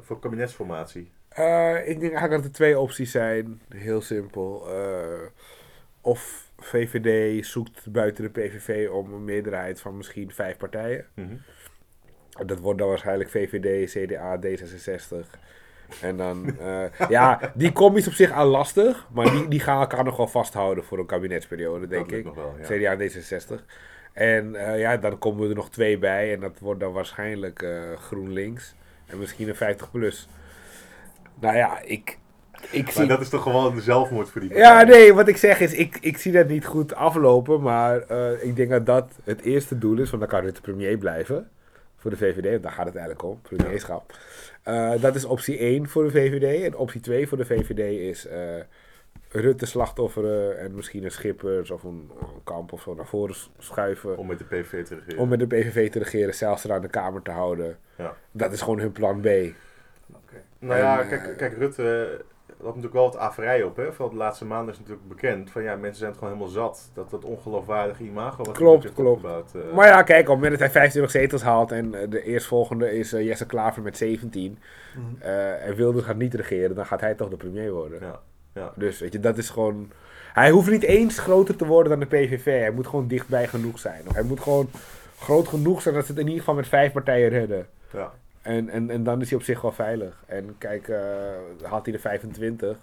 voor kabinetsformatie? Eh, ik denk eigenlijk dat er twee opties zijn. Heel simpel. Eh, of VVD zoekt buiten de PVV om een meerderheid van misschien vijf partijen. Mhm. Dat wordt dan waarschijnlijk VVD, CDA, D66. En dan, eh, ja, die is op zich al lastig, maar die, die gaan elkaar nog wel vasthouden voor een kabinetsperiode, denk ik. nog wel, ja. CDA en D66. En ja, dan komen er nog twee bij en dat wordt dan waarschijnlijk GroenLinks en misschien een 50 plus. Nou ja, ik, ik Maar zie... dat is toch gewoon de zelfmoord voor die Ja, nee, wat ik zeg is, ik, ik zie dat niet goed aflopen, maar eh, ik denk dat dat het eerste doel is, want dan kan Rutte premier blijven voor de VVD, want daar gaat het eigenlijk om, premierschap. Eh, dat is optie 1 voor de VVD. En optie 2 voor de VVD is eh, Rutte slachtofferen en misschien een Schippers of een, een kamp of zo naar voren schuiven. Om met de PVV te regeren. Om met de PVV te regeren, zelfs er aan de Kamer te houden. Ja. Dat is gewoon hun plan B. Nou ja, En, kijk, eh, kijk Rutte loopt natuurlijk wel wat averij op. Hè? Vooral de laatste maanden is natuurlijk bekend. Van ja, mensen zijn het gewoon helemaal zat. Dat dat ongeloofwaardige imago wat Klopt, heeft klopt. opgebouwd, eh, Maar ja, kijk, op het moment dat hij 25 zetels haalt en eh, de eerstvolgende is eh, Jesse Klaver met 17. Mhm. eh, en Wilders gaat niet regeren, dan gaat hij toch de premier worden. Ja, ja. Dus weet je, dat is gewoon... Hij hoeft niet eens groter te worden dan de PVV. Hij moet gewoon dichtbij genoeg zijn. Of hij moet gewoon groot genoeg zijn dat ze het in ieder geval met vijf partijen redden. ja. En, en, en dan is hij op zich wel veilig. En kijk, eh haalt hij de 25,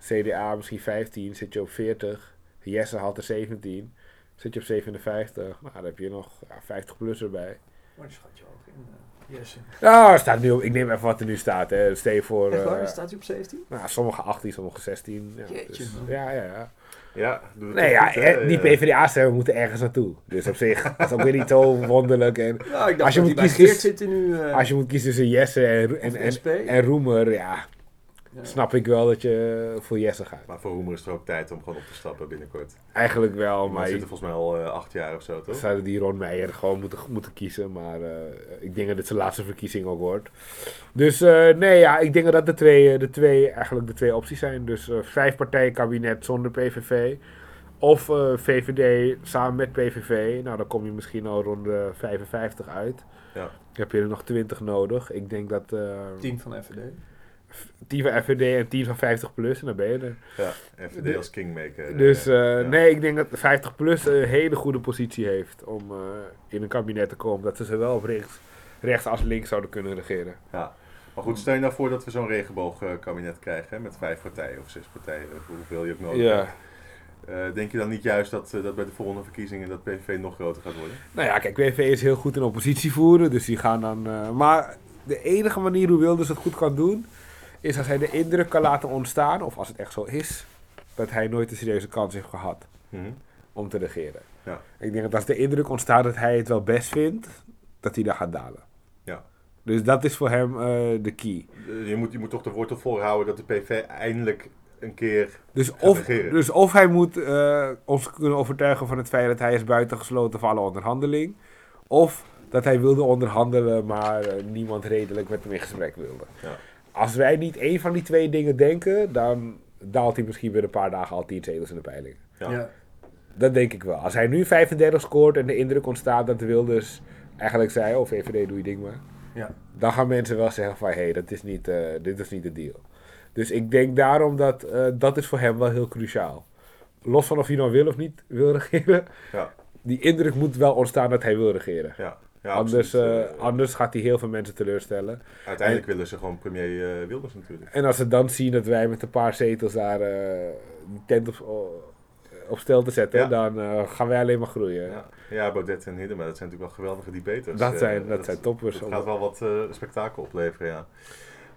CDA misschien 15, zit je op 40. Jesse haalt er 17, zit je op 57. Nou, dan heb je nog ja, 50 plus erbij. Maar die schat je hoog in. eh Jesse. Nou, staat nu op, ik neem even wat er nu staat. Hè. Stel voor, Echt waar? eh, Staat hij op 17? nou, sommige 18, sommige 16. Ja, Jeetje, dus- ja, ja, ja. Ja doe het Nee, ja, goed, hè? die PvdA-stemmen moeten ergens naartoe. Dus op zich, dat is ook weer niet zo wonderlijk. En Nou, ik dacht Als je dat moet kiezen, Geert zit nu. eh, als je moet kiezen tussen Jesse en, en Roemer, ja, Ja. snap ik wel dat je voor Jesse gaat. Maar voor Hoemer is er ook tijd om gewoon op te stappen binnenkort. Eigenlijk wel, Maar maar hij zit er volgens mij al eh, acht jaar of zo, toch? zouden die Ron Meijer gewoon moeten, moeten kiezen. Maar eh, ik denk dat dit zijn laatste verkiezing ook wordt. Dus eh, nee, ja, ik denk dat de twee, de twee eigenlijk de twee opties zijn. Dus eh vijf partijen kabinet zonder PVV. Of eh, VVD samen met PVV. Nou, dan kom je misschien al rond de 55 uit. Ja. Dan heb je er nog 20 nodig. Ik denk dat eh 10 van FVD. 10 van FVD en 10 van 50 plus. En dan ben je er. Ja, FVD als kingmaker. Dus eh, eh, ja. nee, ik denk dat de 50 plus een hele goede positie heeft om eh, in een kabinet te komen. Dat ze zowel op rechts, rechts als links zouden kunnen regeren. Ja. Maar goed, stel je nou voor dat we zo'n regenboogkabinet krijgen hè, met vijf partijen of zes partijen, hoeveel je ook nodig hebt. Eh, denk je dan niet juist dat, eh, dat bij de volgende verkiezingen dat PVV nog groter gaat worden? Nou ja, kijk, PVV is heel goed in oppositie voeren, dus die gaan dan... eh, maar de enige manier hoe Wilders het goed kan doen, is als hij de indruk kan laten ontstaan, of als het echt zo is, dat hij nooit een serieuze kans heeft gehad Mhm. om te regeren. Ja. Ik denk dat als de indruk ontstaat dat hij het wel best vindt, dat hij daar gaat dalen. Ja. Dus dat is voor hem eh, de key. Eh, Je moet, je moet toch de wortel voorhouden dat de PV eindelijk een keer... Dus Gaat of, regeren. dus of hij moet eh, ons kunnen overtuigen van het feit dat hij is buitengesloten van alle onderhandeling. Of dat hij wilde onderhandelen, maar niemand redelijk met hem in gesprek wilde. Ja. Als wij niet één van die twee dingen denken, dan daalt hij misschien weer een paar dagen al 10 zetels in de peilingen. Ja. Ja. Dat denk ik wel. Als hij nu 35 scoort en de indruk ontstaat dat de Wilders eigenlijk zei, oh VVD doe je ding maar. Ja. Dan gaan mensen wel zeggen van, hé, hey, dat is niet, eh, dit is niet de deal. Dus ik denk daarom dat, eh, dat is voor hem wel heel cruciaal. Los van of hij nou wil of niet wil regeren. Ja. Die indruk moet wel ontstaan dat hij wil regeren. Ja. Ja, anders, absoluut. eh, Eh, anders gaat hij heel veel mensen teleurstellen. uiteindelijk willen ze gewoon premier eh, Wilders natuurlijk. En als ze dan zien dat wij met een paar zetels daar die tent op, op stel te zetten, Ja. dan gaan wij alleen maar groeien. Ja, ja Baudet en Hiddema, dat zijn natuurlijk wel geweldige debaters. Dat zijn, dat zijn toppers. Dat gaat wel wat eh, spektakel opleveren, ja.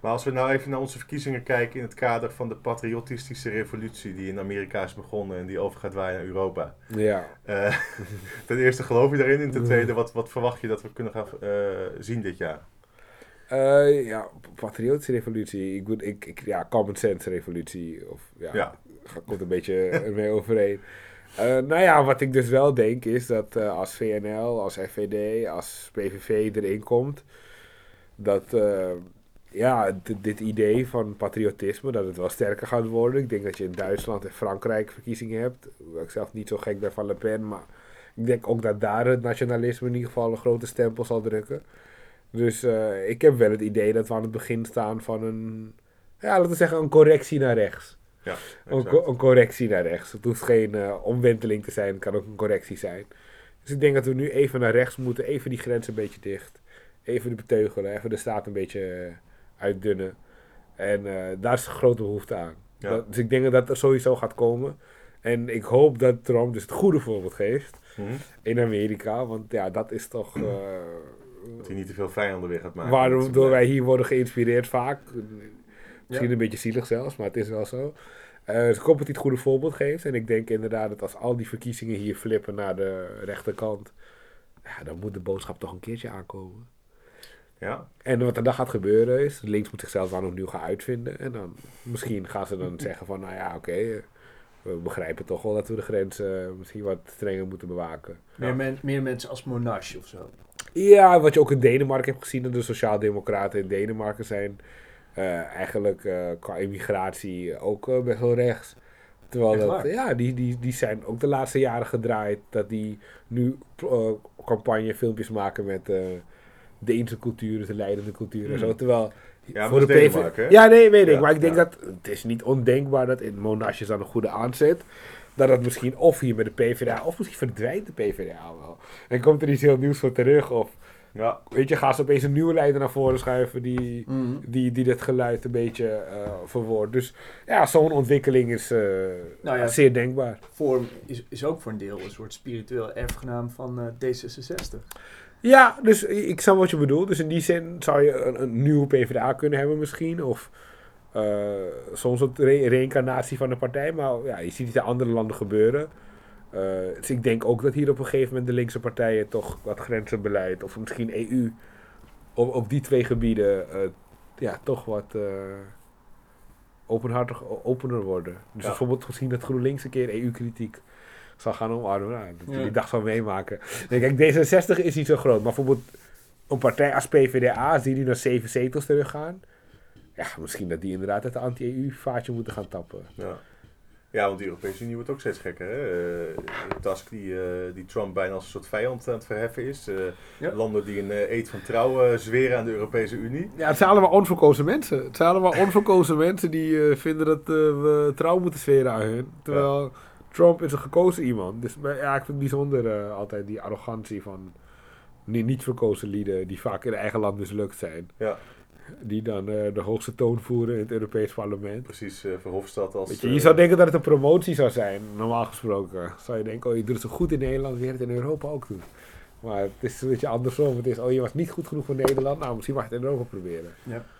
Maar als we nou even naar onze verkiezingen kijken in het kader van de patriotistische revolutie die in Amerika is begonnen en die over gaat waaien naar Europa. Ja. Eh, ten eerste geloof je daarin en ten tweede, wat, wat verwacht je dat we kunnen gaan eh, zien dit jaar? Eh, ja, patriotische revolutie. Ik, ik, ik, ja, common sense revolutie. Of, ja, Ja. komt een beetje ermee overeen. Nou ja, wat ik dus wel denk is dat als VNL, als FVD, als PVV erin komt, dat ja, dit, dit idee van patriotisme, dat het wel sterker gaat worden. Ik denk dat je in Duitsland en Frankrijk verkiezingen hebt. Waar ik zelf niet zo gek ben van Le Pen, maar ik denk ook dat daar het nationalisme in ieder geval een grote stempel zal drukken. Dus eh, ik heb wel het idee dat we aan het begin staan van een, ja, laten we zeggen, een correctie naar rechts. Ja, Een, exact. co- een correctie naar rechts. Het hoeft geen eh, omwenteling te zijn, het kan ook een correctie zijn. Dus ik denk dat we nu even naar rechts moeten, even die grens een beetje dicht. Even de beteugelen, even de staat een beetje eh, uitdunnen. En eh, daar is grote behoefte aan. Ja. Dat- dus ik denk dat dat er sowieso gaat komen. En ik hoop dat Trump dus het goede voorbeeld geeft Mhm. in Amerika. Want ja, dat is toch... eh, Dat hij niet te veel vijanden weer gaat maken. Waardoor wij hier worden geïnspireerd vaak. Misschien Ja. een beetje zielig zelfs, maar het is wel zo. Eh dus ik hoop dat hij het goede voorbeeld geeft. En ik denk inderdaad dat als al die verkiezingen hier flippen naar de rechterkant... Ja, dan moet de boodschap toch een keertje aankomen. Ja, En wat er dan gaat gebeuren is, links moet zichzelf dan opnieuw gaan uitvinden. En dan misschien gaan ze dan zeggen van, nou ja, oké, we begrijpen toch wel dat we de grenzen eh, misschien wat strenger moeten bewaken. Meer, Ja. men- meer mensen als monarch of zo. Ja, wat je ook in Denemarken hebt gezien, dat de sociaaldemocraten in Denemarken zijn eh, eigenlijk eh, qua immigratie ook eh, best wel rechts. Terwijl dat, ja, die, die, die zijn ook de laatste jaren gedraaid. Dat die nu eh, campagnefilmpjes maken met eh de Indische cultuur, de leidende cultuur en zo. Hmm. Terwijl Ja, voor de is PV? Ja, nee, weet ik. Ja, maar ik denk ja. dat het is niet ondenkbaar dat in Monash is dan een goede aanzet. Dat dat misschien of hier met de PvdA, of misschien verdwijnt de PvdA wel. En komt er iets heel nieuws voor terug. Of Ja, weet je, gaan ze opeens een nieuwe leider naar voren schuiven die, Mhm. die, die dat geluid een beetje eh verwoordt. Dus ja, zo'n ontwikkeling is eh, Nou ja. zeer denkbaar. Vorm is, is ook voor een deel een soort spiritueel erfgenaam van eh, D66. Ja, dus ik snap wat je bedoelt. Dus in die zin zou je een, een nieuwe PvdA kunnen hebben misschien. Of eh, soms een re- reïncarnatie van de partij. Maar ja, je ziet het in andere landen gebeuren. Eh, dus ik denk ook dat hier op een gegeven moment de linkse partijen toch wat grenzenbeleid of misschien EU op, op die twee gebieden eh, ja, toch wat eh, openhartig opener worden. Dus Ja. bijvoorbeeld gezien dat GroenLinks een keer EU-kritiek zal gaan omarmen. Nou, dat Ja. die dag zal meemaken. Nee, kijk, D66 is niet zo groot. Maar bijvoorbeeld een partij als PvdA, die nu naar zeven zetels teruggaan. Ja, misschien dat die inderdaad het anti-EU-vaatje moeten gaan tappen. ja. Ja, want de Europese Unie wordt ook steeds gekker. Hè? Eh, Tusk die, eh, die Trump bijna als een soort vijand aan het verheffen is. Eh, Ja. Landen die een eed van trouw eh, zweren aan de Europese Unie. Ja, het zijn allemaal onverkozen mensen. Het zijn allemaal onverkozen mensen die eh, vinden dat we trouw moeten sferen aan hun. Terwijl Trump is een gekozen iemand. Dus maar ja, ik vind het bijzonder eh, altijd die arrogantie van niet, niet verkozen lieden die vaak in eigen land mislukt zijn. Ja, Die dan eh, de hoogste toon voeren in het Europees parlement. precies. eh Verhofstadt als... Weet je, je zou denken dat het een promotie zou zijn, normaal gesproken. Zou je denken, oh je doet het zo goed in Nederland, weer het in Europa ook doen. Maar het is een beetje andersom. Het is, oh je was niet goed genoeg voor Nederland, nou misschien mag je het in Europa proberen.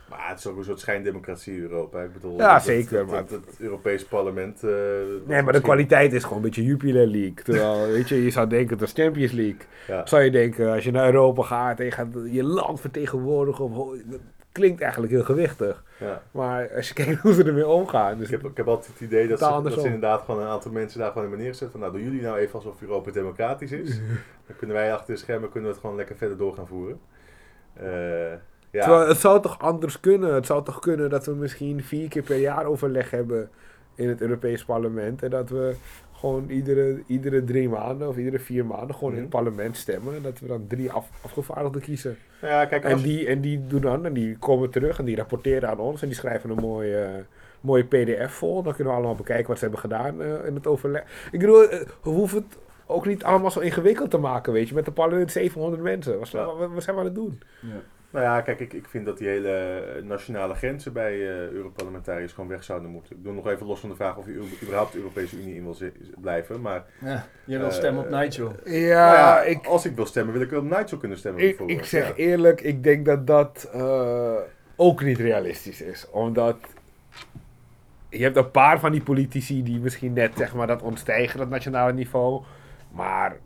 Maar het is ook een soort schijndemocratie in Europa. Ik bedoel, Ja, dat- zeker, dat- maar- dat- Het Europees parlement... eh, Nee, maar de kwaliteit is gewoon een beetje Jupiler League. Terwijl, weet je, je zou denken, dat is Champions League. Ja. Zou je denken, als je naar Europa gaat en je gaat je land vertegenwoordigen, of, dat klinkt eigenlijk heel gewichtig. Ja. Maar als je kijkt hoe ze ermee omgaan. Dus Ik heb, ik heb altijd het idee dat ze, dat ze inderdaad gewoon een aantal mensen daar gewoon hebben neergezet. Van nou, doen jullie nou even alsof Europa democratisch is. Dan kunnen wij achter de schermen kunnen we het gewoon lekker verder door gaan voeren. Eh, ja. Terwijl het zou toch anders kunnen? Het zou toch kunnen dat we misschien vier keer per jaar overleg hebben in het Europees parlement. En dat we gewoon iedere, iedere drie maanden of iedere vier maanden gewoon in het Mhm. parlement stemmen. En dat we dan drie af, afgevaardigden kiezen. Ja, kijk, En als, die, en die doen dan, en die komen terug en die rapporteren aan ons. En die schrijven een mooie, mooie pdf vol. Dan kunnen we allemaal bekijken wat ze hebben gedaan eh, in het overleg. Ik bedoel, eh, we hoeven het ook niet allemaal zo ingewikkeld te maken, weet je. Met een parlement 700 mensen. Wat, Ja. wat, wat zijn we aan het doen? Nou ja, kijk, ik, ik vind dat die hele nationale grenzen bij eh Europarlementariërs gewoon weg zouden moeten. Ik doe nog even los van de vraag of je u- überhaupt de Europese Unie in wil blijven. Maar Ja, jij wil Eh, stemmen op Nigel. Ja, nou ja, ik, als ik wil stemmen, wil ik wel op Nigel kunnen stemmen. Ik, ik zeg Ja. eerlijk, ik denk dat dat eh, ook niet realistisch is. Omdat je hebt een paar van die politici die misschien net zeg maar, dat ontstijgen, dat nationale niveau. Maar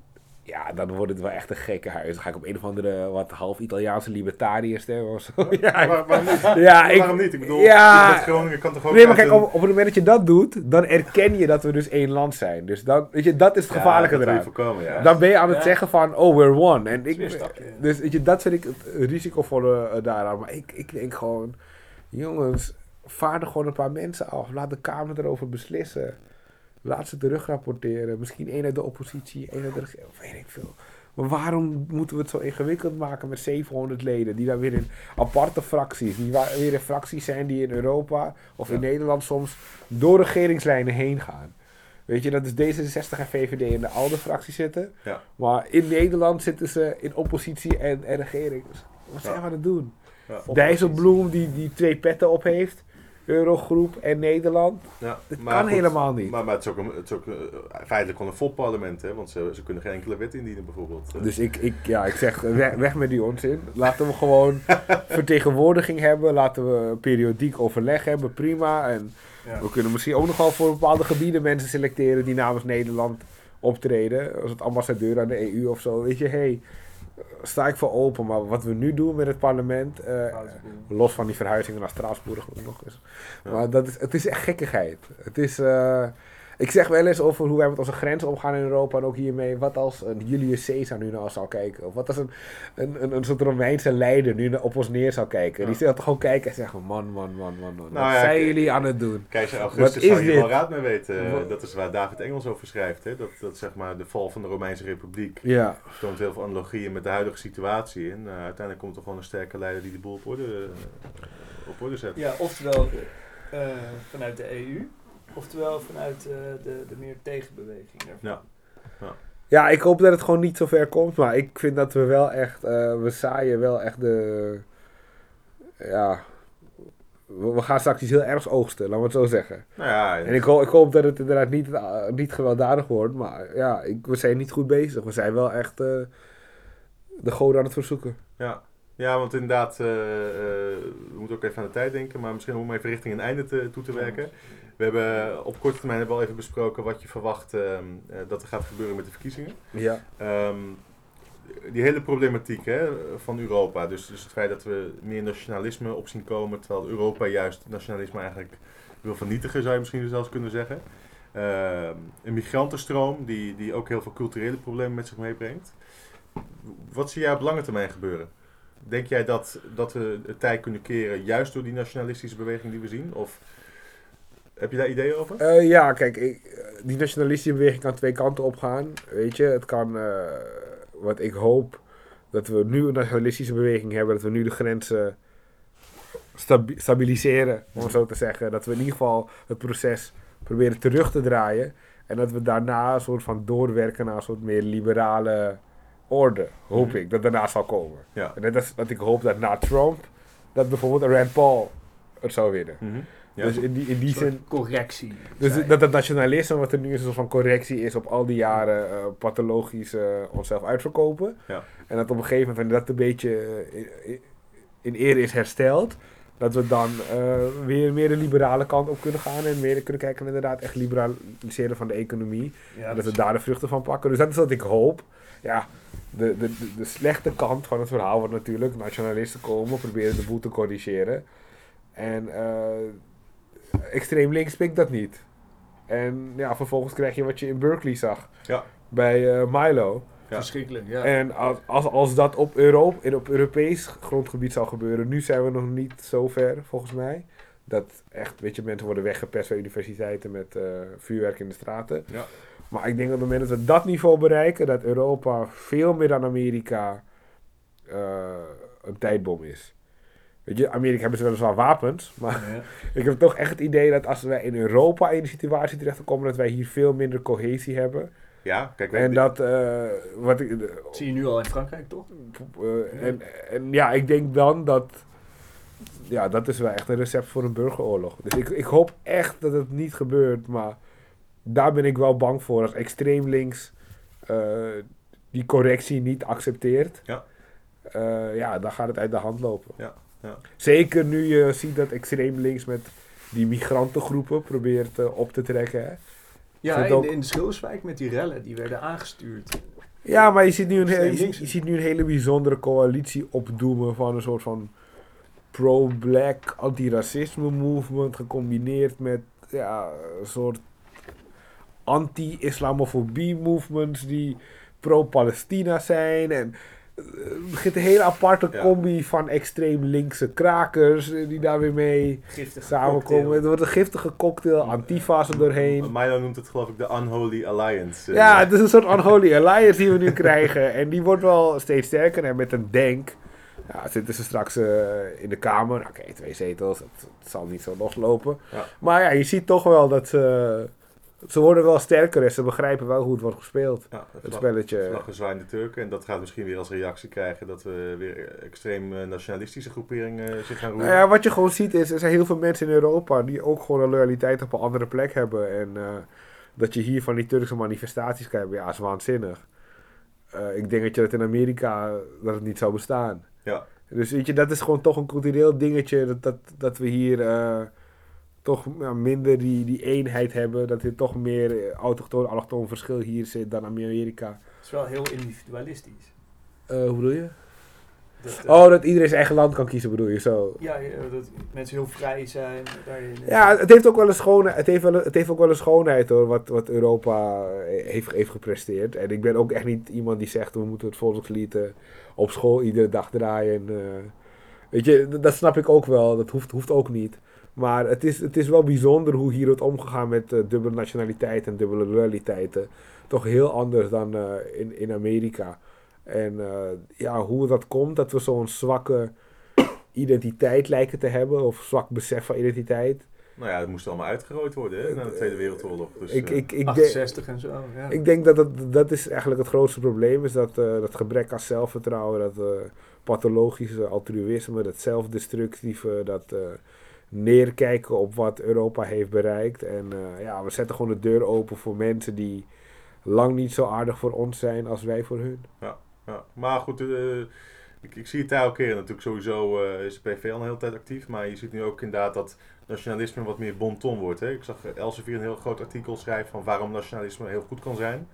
ja, dan wordt het wel echt een gekke huis. Dan ga ik op een of andere wat half Italiaanse libertariër stemmen of zo. Ja, Waar- waarom niet? ja, ik, waarom niet? Ik bedoel, ja. dat Groningen kan toch ook Nee, maar kijk, op, op het moment dat je dat doet, dan erken je dat we dus één land zijn. Dus dan, weet je, dat is het Ja, gevaarlijke dat wil je eraan. voorkomen, ja. Dan ben je aan het Ja. zeggen van, oh, we're one. En ik, dus weet je, dat vind ik het risicovolle eh, daaraan. Maar ik, ik denk gewoon, jongens, vaardig gewoon een paar mensen af. Laat de Kamer erover beslissen. Laat ze terug rapporteren. Misschien één uit de oppositie, één uit de regering, of weet ik veel. Maar waarom moeten we het zo ingewikkeld maken met 700 leden? Die dan weer in aparte fracties, die weer in fracties zijn die in Europa of in Ja. Nederland soms door regeringslijnen heen gaan. Weet je, dat is D66 en VVD in de oude fractie zitten. Ja. Maar in Nederland zitten ze in oppositie en, en regering. Dus wat zijn Ja. we aan het doen? Dijsselbloem die, die twee petten op heeft. Eurogroep en Nederland. Ja, Dat maar kan goed, helemaal niet. Maar, maar het is ook, een, het is ook eh, feitelijk gewoon een vol parlement, hè? want ze, ze kunnen geen enkele wet indienen bijvoorbeeld. Eh, Dus ik, ik, ja, ik zeg, weg, weg met die onzin. Laten we gewoon vertegenwoordiging hebben. Laten we periodiek overleg hebben. Prima. En Ja. we kunnen misschien ook nog wel voor bepaalde gebieden mensen selecteren die namens Nederland optreden. Als het ambassadeur aan de EU of zo. Weet je, hey, sta ik voor open. Maar wat we nu doen met het parlement, eh, los van die verhuizingen naar Straatsburg nog eens. Ja. Maar dat is, het is echt gekkigheid. Het is, eh, Ik zeg wel eens over hoe wij met onze grenzen omgaan in Europa en ook hiermee. Wat als een Julius Caesar nu naar ons zou kijken? Of wat als een, een, een, een soort Romeinse leider nu op ons neer zou kijken? Die zou toch gewoon kijken en zeggen: Man, man, man, man, man. Nou wat ja, zijn ik- jullie aan het doen? Keizer Wat Augustus is zou hier dit? wel raad mee weten. Wat- Dat is waar David Engels over schrijft. Hè? Dat, dat zeg maar de val van de Romeinse Republiek Ja. toont heel veel analogieën met de huidige situatie. En eh, uiteindelijk komt er gewoon een sterke leider die de boel op orde, eh, op orde zet. Ja, oftewel eh, vanuit de EU, oftewel vanuit eh, de, de meer tegenbeweging. daarvan. Ja. Ja, ik hoop dat het gewoon niet zo ver komt. Maar ik vind dat we wel echt. eh, we zaaien wel echt de. Ja. We, gaan straks iets heel ergs oogsten, laten we het zo zeggen. Nou ja, En ik, ho- ik hoop dat het inderdaad niet, eh, niet gewelddadig wordt. Maar ja, ik, we zijn niet goed bezig. We zijn wel echt. eh, de goden aan het verzoeken. Ja, ja want inderdaad, eh, eh, we moeten ook even aan de tijd denken, maar misschien om even richting een einde te, toe te werken. We hebben op korte termijn wel even besproken wat je verwacht ehm, eh, dat er gaat gebeuren met de verkiezingen. Ja. Ehm, die hele problematiek hè, van Europa, dus, dus het feit dat we meer nationalisme op zien komen, terwijl Europa juist nationalisme eigenlijk wil vernietigen, zou je misschien zelfs kunnen zeggen. Ehm, een migrantenstroom die, die ook heel veel culturele problemen met zich meebrengt. Wat zie jij op lange termijn gebeuren? Denk jij dat, dat we het tij kunnen keren juist door die nationalistische beweging die we zien? Of heb je daar ideeën over? Eh, ja, kijk, ik, eh, die nationalistische beweging kan twee kanten op gaan. Weet je, het kan, eh, wat ik hoop, dat we nu een nationalistische beweging hebben, dat we nu de grenzen stabi- stabiliseren, om het zo te zeggen. Dat we in ieder geval het proces proberen terug te draaien. En dat we daarna een soort van doorwerken naar een soort meer liberale orde, hoop Mhm. ik, dat daarna zal komen. Ja. En dat is wat ik hoop dat na Trump, dat bijvoorbeeld een Rand Paul het zou winnen. Mhm. Ja. Dus in die, in die zin... correctie. Dus zei dat het nationalisme wat er nu is, een soort van correctie is op al die jaren eh, pathologisch eh, onszelf uitverkopen. Ja. En dat op een gegeven moment, dat een beetje eh, in, in ere is hersteld, dat we dan eh, weer meer de liberale kant op kunnen gaan en meer kunnen kijken naar inderdaad echt liberaliseren van de economie. Ja, en dat we daar de vruchten van pakken. Dus dat is wat ik hoop. Ja, de, de, de, de slechte kant van het verhaal wordt natuurlijk nationalisten komen, proberen de boel te corrigeren. En eh, extreem links pikt dat niet. En ja, vervolgens krijg je wat je in Berkeley zag. Ja. Bij eh, Milo. Ja. Verschrikkelijk, ja. En als, als, als dat op, Euro in, op Europees grondgebied zou gebeuren, nu zijn we nog niet zo ver, volgens mij. Dat echt, weet je, mensen worden weggepest bij universiteiten met eh, vuurwerk in de straten. Ja. Maar ik denk dat op het moment dat we dat niveau bereiken, dat Europa veel meer dan Amerika eh, een tijdbom is. Weet je, Amerika hebben ze weliswaar wapens, maar Ja. ik heb toch echt het idee dat als wij in Europa in die situatie terechtkomen, dat wij hier veel minder cohesie hebben. Ja, kijk, we- En dat, eh, wat ik, zie je nu al in Frankrijk, toch? eh, en, en ja, ik denk dan dat. Ja, dat is wel echt een recept voor een burgeroorlog. Dus ik, ik hoop echt dat het niet gebeurt. Maar daar ben ik wel bang voor. Als extreem links eh, die correctie niet accepteert. Ja. eh, ja, dan gaat het uit de hand lopen. Ja, ja. Zeker nu je ziet dat extreem links met die migrantengroepen probeert eh, op te trekken. Hè. Ja, in, ook- in de Schilderswijk met die rellen, die werden aangestuurd. Ja, maar je ziet nu een, hele, je, ziet- je ziet nu een hele bijzondere coalitie opdoemen van een soort van pro-black antiracisme movement gecombineerd met ja, een soort anti-islamofobie movements die pro-Palestina zijn en begint een hele aparte Ja. combi van extreem linkse krakers eh, die daar weer mee Giftige samenkomen. Het wordt een giftige cocktail, antifa's er doorheen. Milo noemt het geloof ik de Unholy Alliance. eh. Ja, het is een soort unholy alliance die we nu krijgen. En die wordt wel steeds sterker. En met een denk. Ja, zitten ze straks eh, in de Kamer. Nou, Oké, twee zetels. Het, het zal niet zo loslopen. Ja. Maar ja, je ziet toch wel dat ze... Ze worden wel sterker en ze begrijpen wel hoe het wordt gespeeld. Ja, Het spelletje. Vlaggen zwaaien de Turken. En dat gaat misschien weer als reactie krijgen dat we weer extreem eh, nationalistische groeperingen eh, zich gaan roeren. Nou ja, wat je gewoon ziet is, er zijn heel veel mensen in Europa die ook gewoon een loyaliteit op een andere plek hebben. En eh, dat je hier van die Turkse manifestaties krijgt, ja, is waanzinnig. Ik denk dat je dat in Amerika, dat het niet zou bestaan. Ja. Dus weet je, dat is gewoon toch een cultureel dingetje, dat, dat, dat we hier toch minder die, die eenheid hebben. Dat er toch meer eh, autochtoon, allochtoon verschil hier zit dan in Amerika. Het is wel heel individualistisch. Eh, hoe bedoel je? Dat, eh, Oh, dat iedereen zijn eigen land kan kiezen, bedoel je zo? Ja, dat mensen heel vrij zijn daarin. Ja, het heeft ook wel een schoonheid, het heeft, wel, het heeft ook wel een schoonheid hoor, wat, wat Europa heeft, heeft gepresteerd. En ik ben ook echt niet iemand die zegt, we moeten het volkslied eh, op school iedere dag draaien. eh. weet je, dat snap ik ook wel, dat hoeft, hoeft ook niet. Maar het is, het is wel bijzonder hoe hier wordt omgegaan met eh, dubbele nationaliteit en dubbele loyaliteiten. Toch heel anders dan eh, in, in Amerika. En eh, ja, hoe dat komt, dat we zo'n zwakke identiteit lijken te hebben, of zwak besef van identiteit. Nou ja, het moest allemaal uitgerooid worden hè, na de Tweede Wereldoorlog. Dus, ik, ik, ik, denk- 68 en zo. Ja. ik denk dat, dat dat is eigenlijk het grootste probleem is dat, eh, dat gebrek aan zelfvertrouwen, dat eh, pathologische altruïsme, dat zelfdestructieve, dat eh, neerkijken op wat Europa heeft bereikt. En eh, ja, we zetten gewoon de deur open voor mensen die lang niet zo aardig voor ons zijn als wij voor hun. Ja, maar goed, eh, ik, ik zie het daar ook keer. Natuurlijk sowieso eh, is de PV al een hele tijd actief. Maar je ziet nu ook inderdaad dat nationalisme wat meer bonton wordt. Hè? Ik zag Elsevier een heel groot artikel schrijven van waarom nationalisme heel goed kan zijn.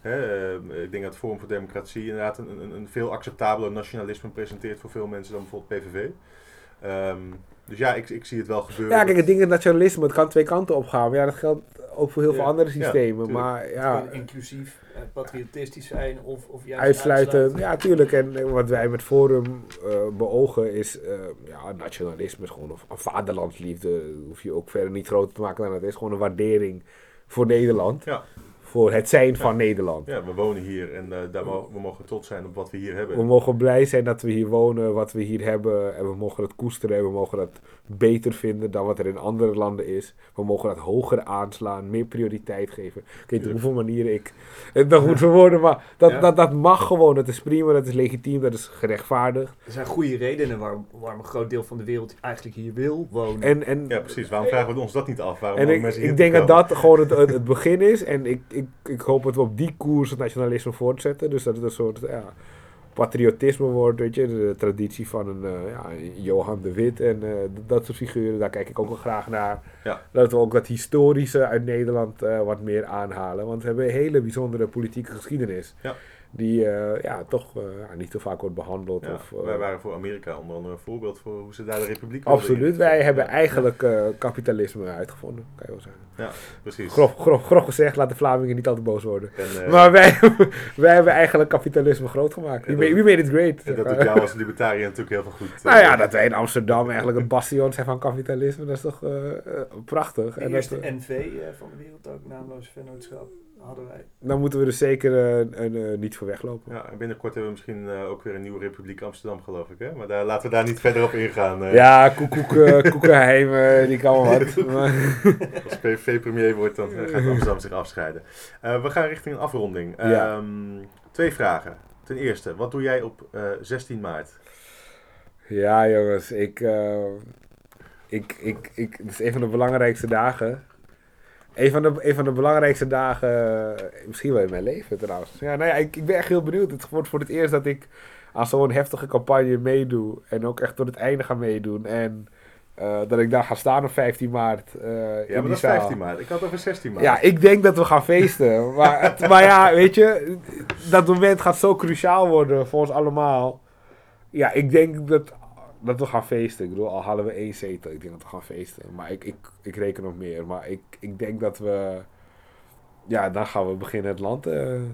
Hè, ik denk dat Forum voor Democratie inderdaad een, een, een veel acceptabeler nationalisme presenteert voor veel mensen dan bijvoorbeeld PVV. Dus ja, ik, ik zie het wel gebeuren. Ja, kijk, het ding is nationalisme, het kan twee kanten op gaan. Maar ja, dat geldt ook voor heel veel Ja, andere ja, systemen. tuurlijk. maar Het ja, kan inclusief, eh, patriotistisch zijn of, of juist uitsluiten. Ja, tuurlijk. En eh, wat wij met Forum eh, beogen is eh, ja, nationalisme, is gewoon een, een vaderlandsliefde. hoef je ook verder niet groter te maken dan het is. Gewoon een waardering voor Nederland. Ja. Voor het zijn van Nederland. Ja, we wonen hier en eh, daar mo- we mogen trots zijn op wat we hier hebben. We mogen blij zijn dat we hier wonen, wat we hier hebben. En we mogen het koesteren en we mogen dat beter vinden dan wat er in andere landen is. We mogen dat hoger aanslaan, meer prioriteit geven. Ik weet niet hoeveel manieren ik het nog moet verwoorden, maar dat, Ja. dat, dat mag gewoon. Dat is prima, dat is legitiem, dat is gerechtvaardigd. Er zijn goede redenen waarom, waarom een groot deel van de wereld eigenlijk hier wil wonen. En, en, Ja, precies. Waarom vragen we ons dat niet af? Waarom en ik, mensen ik denk dat dat gewoon het, het, het begin is. En ik, ik, ik hoop dat we op die koers het nationalisme voortzetten. Dus dat het een soort ja, patriotisme wordt, weet je. De, traditie van een eh, ja, Johan de Wit en eh, dat soort figuren. Daar kijk ik ook wel graag naar. Ja. Dat we ook dat historische uit Nederland eh, wat meer aanhalen. Want we hebben een hele bijzondere politieke geschiedenis. Ja. Die eh, ja, toch eh, ja, niet zo vaak wordt behandeld. Ja, of, eh, wij waren voor Amerika onder andere een voorbeeld voor hoe ze daar de republiek Absoluut, wij hebben Ja, eigenlijk eh, kapitalisme uitgevonden, kan je wel zeggen. Precies. Grof, grof, grof gezegd, laat de Vlamingen niet al te boos worden. En, Maar wij, wij hebben eigenlijk kapitalisme groot gemaakt. We dat- we made it great. en dat doet jou als libertariër natuurlijk heel veel goed. nou ja, dat wij in Amsterdam eigenlijk een bastion zijn van kapitalisme, dat is toch prachtig. de En dat, eerste eh, NV eh, van de wereld ook, naamloos vennootschap, hadden wij. dan moeten we er zeker eh, eh, niet voor weglopen. Ja, en binnenkort hebben we misschien eh, ook weer een nieuwe Republiek Amsterdam, geloof ik. Hè? Maar daar, laten we daar niet verder op ingaan. eh. Ja, koekoek, eh, koekenheim, die kan wel wat. Maar- Als PVV premier wordt, dan gaat Amsterdam zich afscheiden. Eh, we gaan richting een afronding. Ja. Ehm, twee vragen. Ten eerste, wat doe jij op eh, 16 maart? Ja, jongens, ik, eh, ik, ik, ik, het is een van de belangrijkste dagen. Een van de, een van de belangrijkste dagen, eh, misschien wel in mijn leven trouwens. Ja, nou ja, ik, ik ben echt heel benieuwd. Het wordt voor het eerst dat ik aan zo'n heftige campagne meedoe. En ook echt tot het einde ga meedoen. En eh, dat ik daar ga staan op 15 maart. eh, in Ja, die maar dat is zaal. 15 maart. Ik had over 16 maart. Ja, ik denk dat we gaan feesten. maar, het- maar ja, weet je, dat moment gaat zo cruciaal worden voor ons allemaal. Ja, ik denk dat, dat we gaan feesten. Ik bedoel, al halen we één zetel, ik denk dat we gaan feesten. Maar ik, ik, ik reken op meer. Maar ik, ik denk dat we... Ja, dan gaan we beginnen het land eh,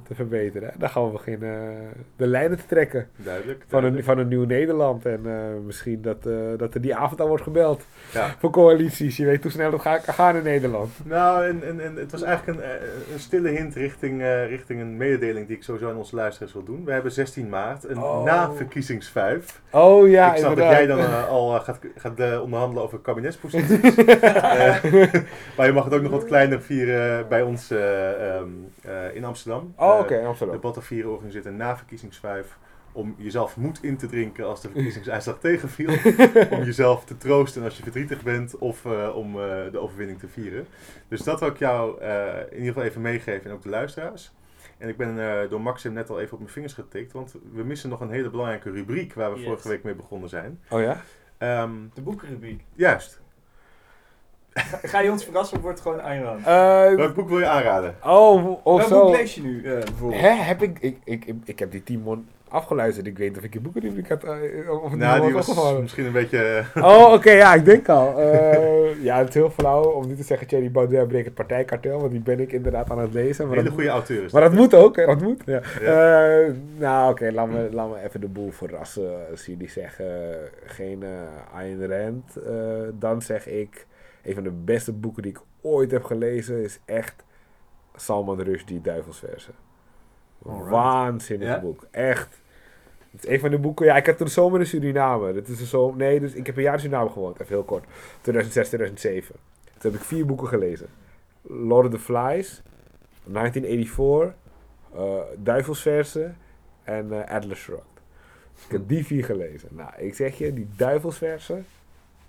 te verbeteren. Dan gaan we beginnen eh, de lijnen te trekken Duidelijk. van een, van een nieuw Nederland. En eh, misschien dat, dat er die avond al wordt gebeld Ja. voor coalities. Je weet hoe snel het gaat gaan in Nederland. Nou, en, en, en het was eigenlijk een, een stille hint richting, richting een mededeling die ik sowieso aan onze luisteraars wil doen. We hebben 16 maart, een Oh. na-verkiezingsvijf. Oh ja, ik snap dat jij dan al gaat, gaat onderhandelen over kabinetsposities. Maar je mag het ook nog wat kleiner vieren bij ons eh, ehm, eh, in Amsterdam. Oh, Eh, oké, De Amsterdam. Batavieren organiseert een na-verkiezingsvijf om jezelf moed in te drinken als de verkiezingsuitslag tegenviel. om jezelf te troosten als je verdrietig bent of eh, om eh, de overwinning te vieren. Dus dat wil ik jou eh, in ieder geval even meegeven en ook de luisteraars. En ik ben eh, door Maxim net al even op mijn vingers getikt, want we missen nog een hele belangrijke rubriek waar we Yes. vorige week mee begonnen zijn. Oh ja? Ehm, De boekenrubriek. juist. Ga, je ons verrassen of wordt het gewoon Ayn Welk boek wil je aanraden? oh, oh Welk zo. boek lees je nu eh, bijvoorbeeld? Hè, heb ik, ik, ik, ik, ik heb die Timon afgeluisterd. Ik weet niet of ik je had... eh, of het Nou, nou die was misschien een beetje... eh, Oh, oké, ja, ik denk al. Eh, ja, het is heel flauw om niet te zeggen Thierry Baudet breekt het partijkartel, want die ben ik inderdaad aan het lezen. een Maar hele dat, goede auteur is maar dat moet ook, hè, dat moet. Ja. Ja. Eh, nou, oké, laat, me, laat me even de boel verrassen. Als jullie zeggen geen Ayn Rand, eh, dan zeg ik, een van de beste boeken die ik ooit heb gelezen is echt Salman Rushdie, Duivelsversen. Alright. Waanzinnig boek, echt. Het is een van de boeken. Ja, ik heb toen zomer in Suriname. Dat is de zomer. Nee, dus ik heb een jaar in Suriname gewoond. Even heel kort. 2006, 2007. Toen heb ik vier boeken gelezen: Lord of the Flies, 1984, eh Duivelsversen en eh, Atlas Shrugged. Dus ik heb die vier gelezen. Nou, ik zeg je, die Duivelsversen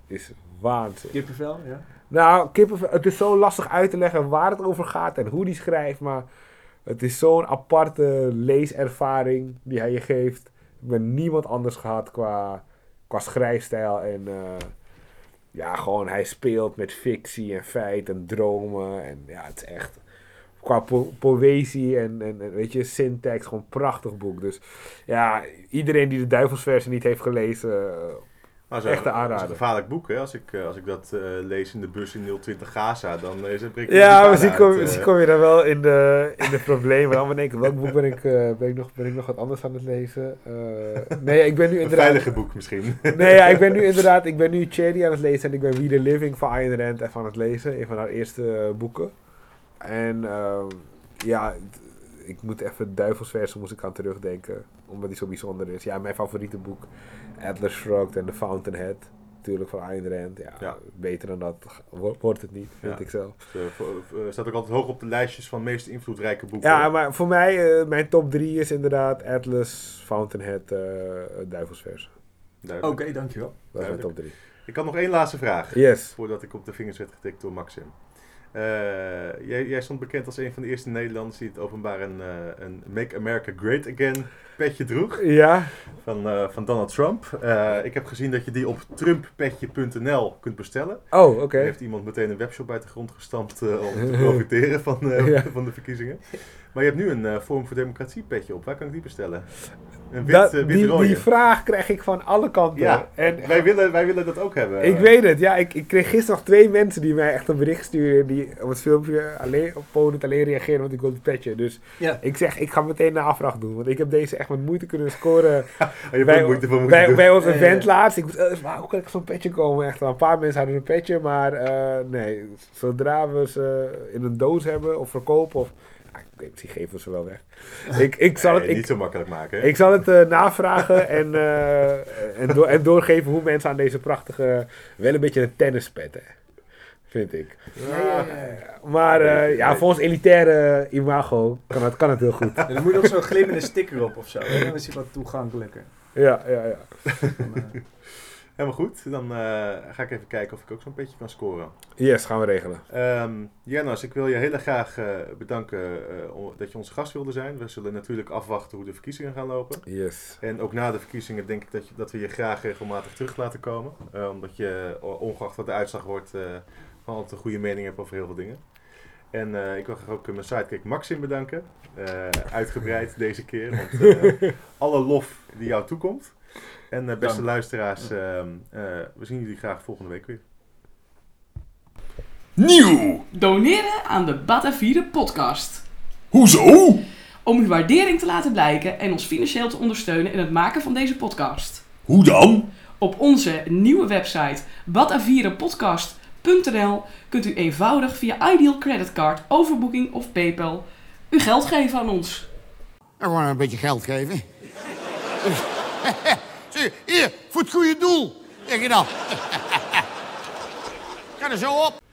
is waanzin. Kippenvel, ja. Nou, kippenvel, het is zo lastig uit te leggen waar het over gaat en hoe die schrijft, maar het is zo'n aparte leeservaring die hij je geeft. Ik ben niemand anders gehad qua, qua schrijfstijl en eh, ja, gewoon hij speelt met fictie en feit en dromen en ja, het is echt qua po- poëzie en, en, en weet je, syntax, gewoon een prachtig boek. Dus ja, iedereen die de Duivelsversie niet heeft gelezen, eh, Maar zo, Echte dat is een gevaarlijk boek, hè? Als ik, eh, als ik dat eh, lees in de bus in 020 Gaza, dan is het Ja, misschien kom, eh. misschien kom je dan wel in de, in de problemen. Dan denk ik, welk boek ben ik, eh, ben, ik nog, ben ik nog wat anders aan het lezen? Eh, nee, ik ben nu Een inderdaad... veilige boek misschien. Nee, ja, ik ben nu inderdaad, ik ben nu Cherry aan het lezen en ik ben We the Living van Ayn Rand even aan het lezen. Een van haar eerste eh, boeken. En ehm, ja, ik moet even Duivelsversen moest ik aan terugdenken, omdat die zo bijzonder is. Ja, mijn favoriete boek, Atlas Shrugged en The Fountainhead. Natuurlijk van Ayn Rand. Ja, Ja. beter dan dat wo- wordt het niet, vind Ja. ik zelf. Eh, voor- eh, staat ook altijd hoog op de lijstjes van meest invloedrijke boeken. Ja, maar voor mij, eh, mijn top 3 is inderdaad Atlas, Fountainhead, eh Duivelsversen. Duidelijk. Oké, dankjewel. Dat is mijn top 3. Ik had nog één laatste vraag. Yes. Voordat ik op de vingers werd getikt door Maxim. Eh, jij, jij stond bekend als een van de eerste Nederlanders die het openbaar een, eh, een Make America Great Again petje droeg Ja, van, eh, van Donald Trump. Eh, ik heb gezien dat je die op trumppetje.nl kunt bestellen. oh, oké. Er heeft iemand meteen een webshop uit de grond gestampt eh, om te profiteren van, eh, Ja. van de verkiezingen. Maar je hebt nu een eh, Forum voor Democratie petje op. Waar kan ik die bestellen? Een wit, Dat, wit die, die vraag krijg ik van alle kanten. Ja, en Wij willen, wij willen dat ook hebben. ik weet het, ja. Ik, ik kreeg gisteren nog twee mensen die mij echt een bericht sturen. Die op het filmpje alleen, op Polen alleen reageren, want ik wil het petje. Dus Ja. ik zeg, ik ga meteen een afvraag doen. Want ik heb deze echt met moeite kunnen scoren. Oh, je bij, moeite moeten bij, bij ons Ja, ja, event ja. laatst. Ik eh, hoe kan ik zo'n petje komen? Echt, wel, een paar mensen hadden een petje, maar eh, nee. Zodra we ze in een doos hebben of verkopen of... ah, ik weet, misschien geven we ze wel weg. Ik, ik zal Nee, het... Ik, niet zo makkelijk maken. hè? ik zal het eh, navragen en, en, en doorgeven hoe mensen aan deze prachtige... Wel een beetje een tennispet, hè. Vind ik. Ja, ja, ja, ja. Maar eh, ja, voor ons elitaire imago kan het, kan het heel goed. En dan moet je nog zo'n glimmende sticker op of zo. Dan is hij wat toegankelijker. Ja, ja, ja. Dan, eh, Helemaal goed. Dan eh, ga ik even kijken of ik ook zo'n petje kan scoren. Yes, gaan we regelen. Ehm Janos, ik wil je heel erg graag eh, bedanken eh, dat je onze gast wilde zijn. We zullen natuurlijk afwachten hoe de verkiezingen gaan lopen. Yes. En ook na de verkiezingen denk ik dat, je, dat we je graag regelmatig terug laten komen. Eh, omdat je, ongeacht wat de uitslag wordt, eh altijd een goede mening hebt over heel veel dingen. En eh, ik wil graag ook mijn sidekick Maxim bedanken. Eh, uitgebreid deze keer, want eh, alle lof die jou toekomt. En eh, beste Dank. luisteraars, ehm, eh, we zien jullie graag volgende week weer. Nieuw! Doneren aan de Batavieren podcast. Hoezo? Om uw waardering te laten blijken en ons financieel te ondersteunen in het maken van deze podcast. Hoe dan? Op onze nieuwe website batavierenpodcast.nl kunt u eenvoudig via Ideal Creditcard, overboeking of PayPal uw geld geven aan ons. Gewoon een beetje geld geven. Zie, hier, voor het goede doel. Zeg je dan. Ga er zo op.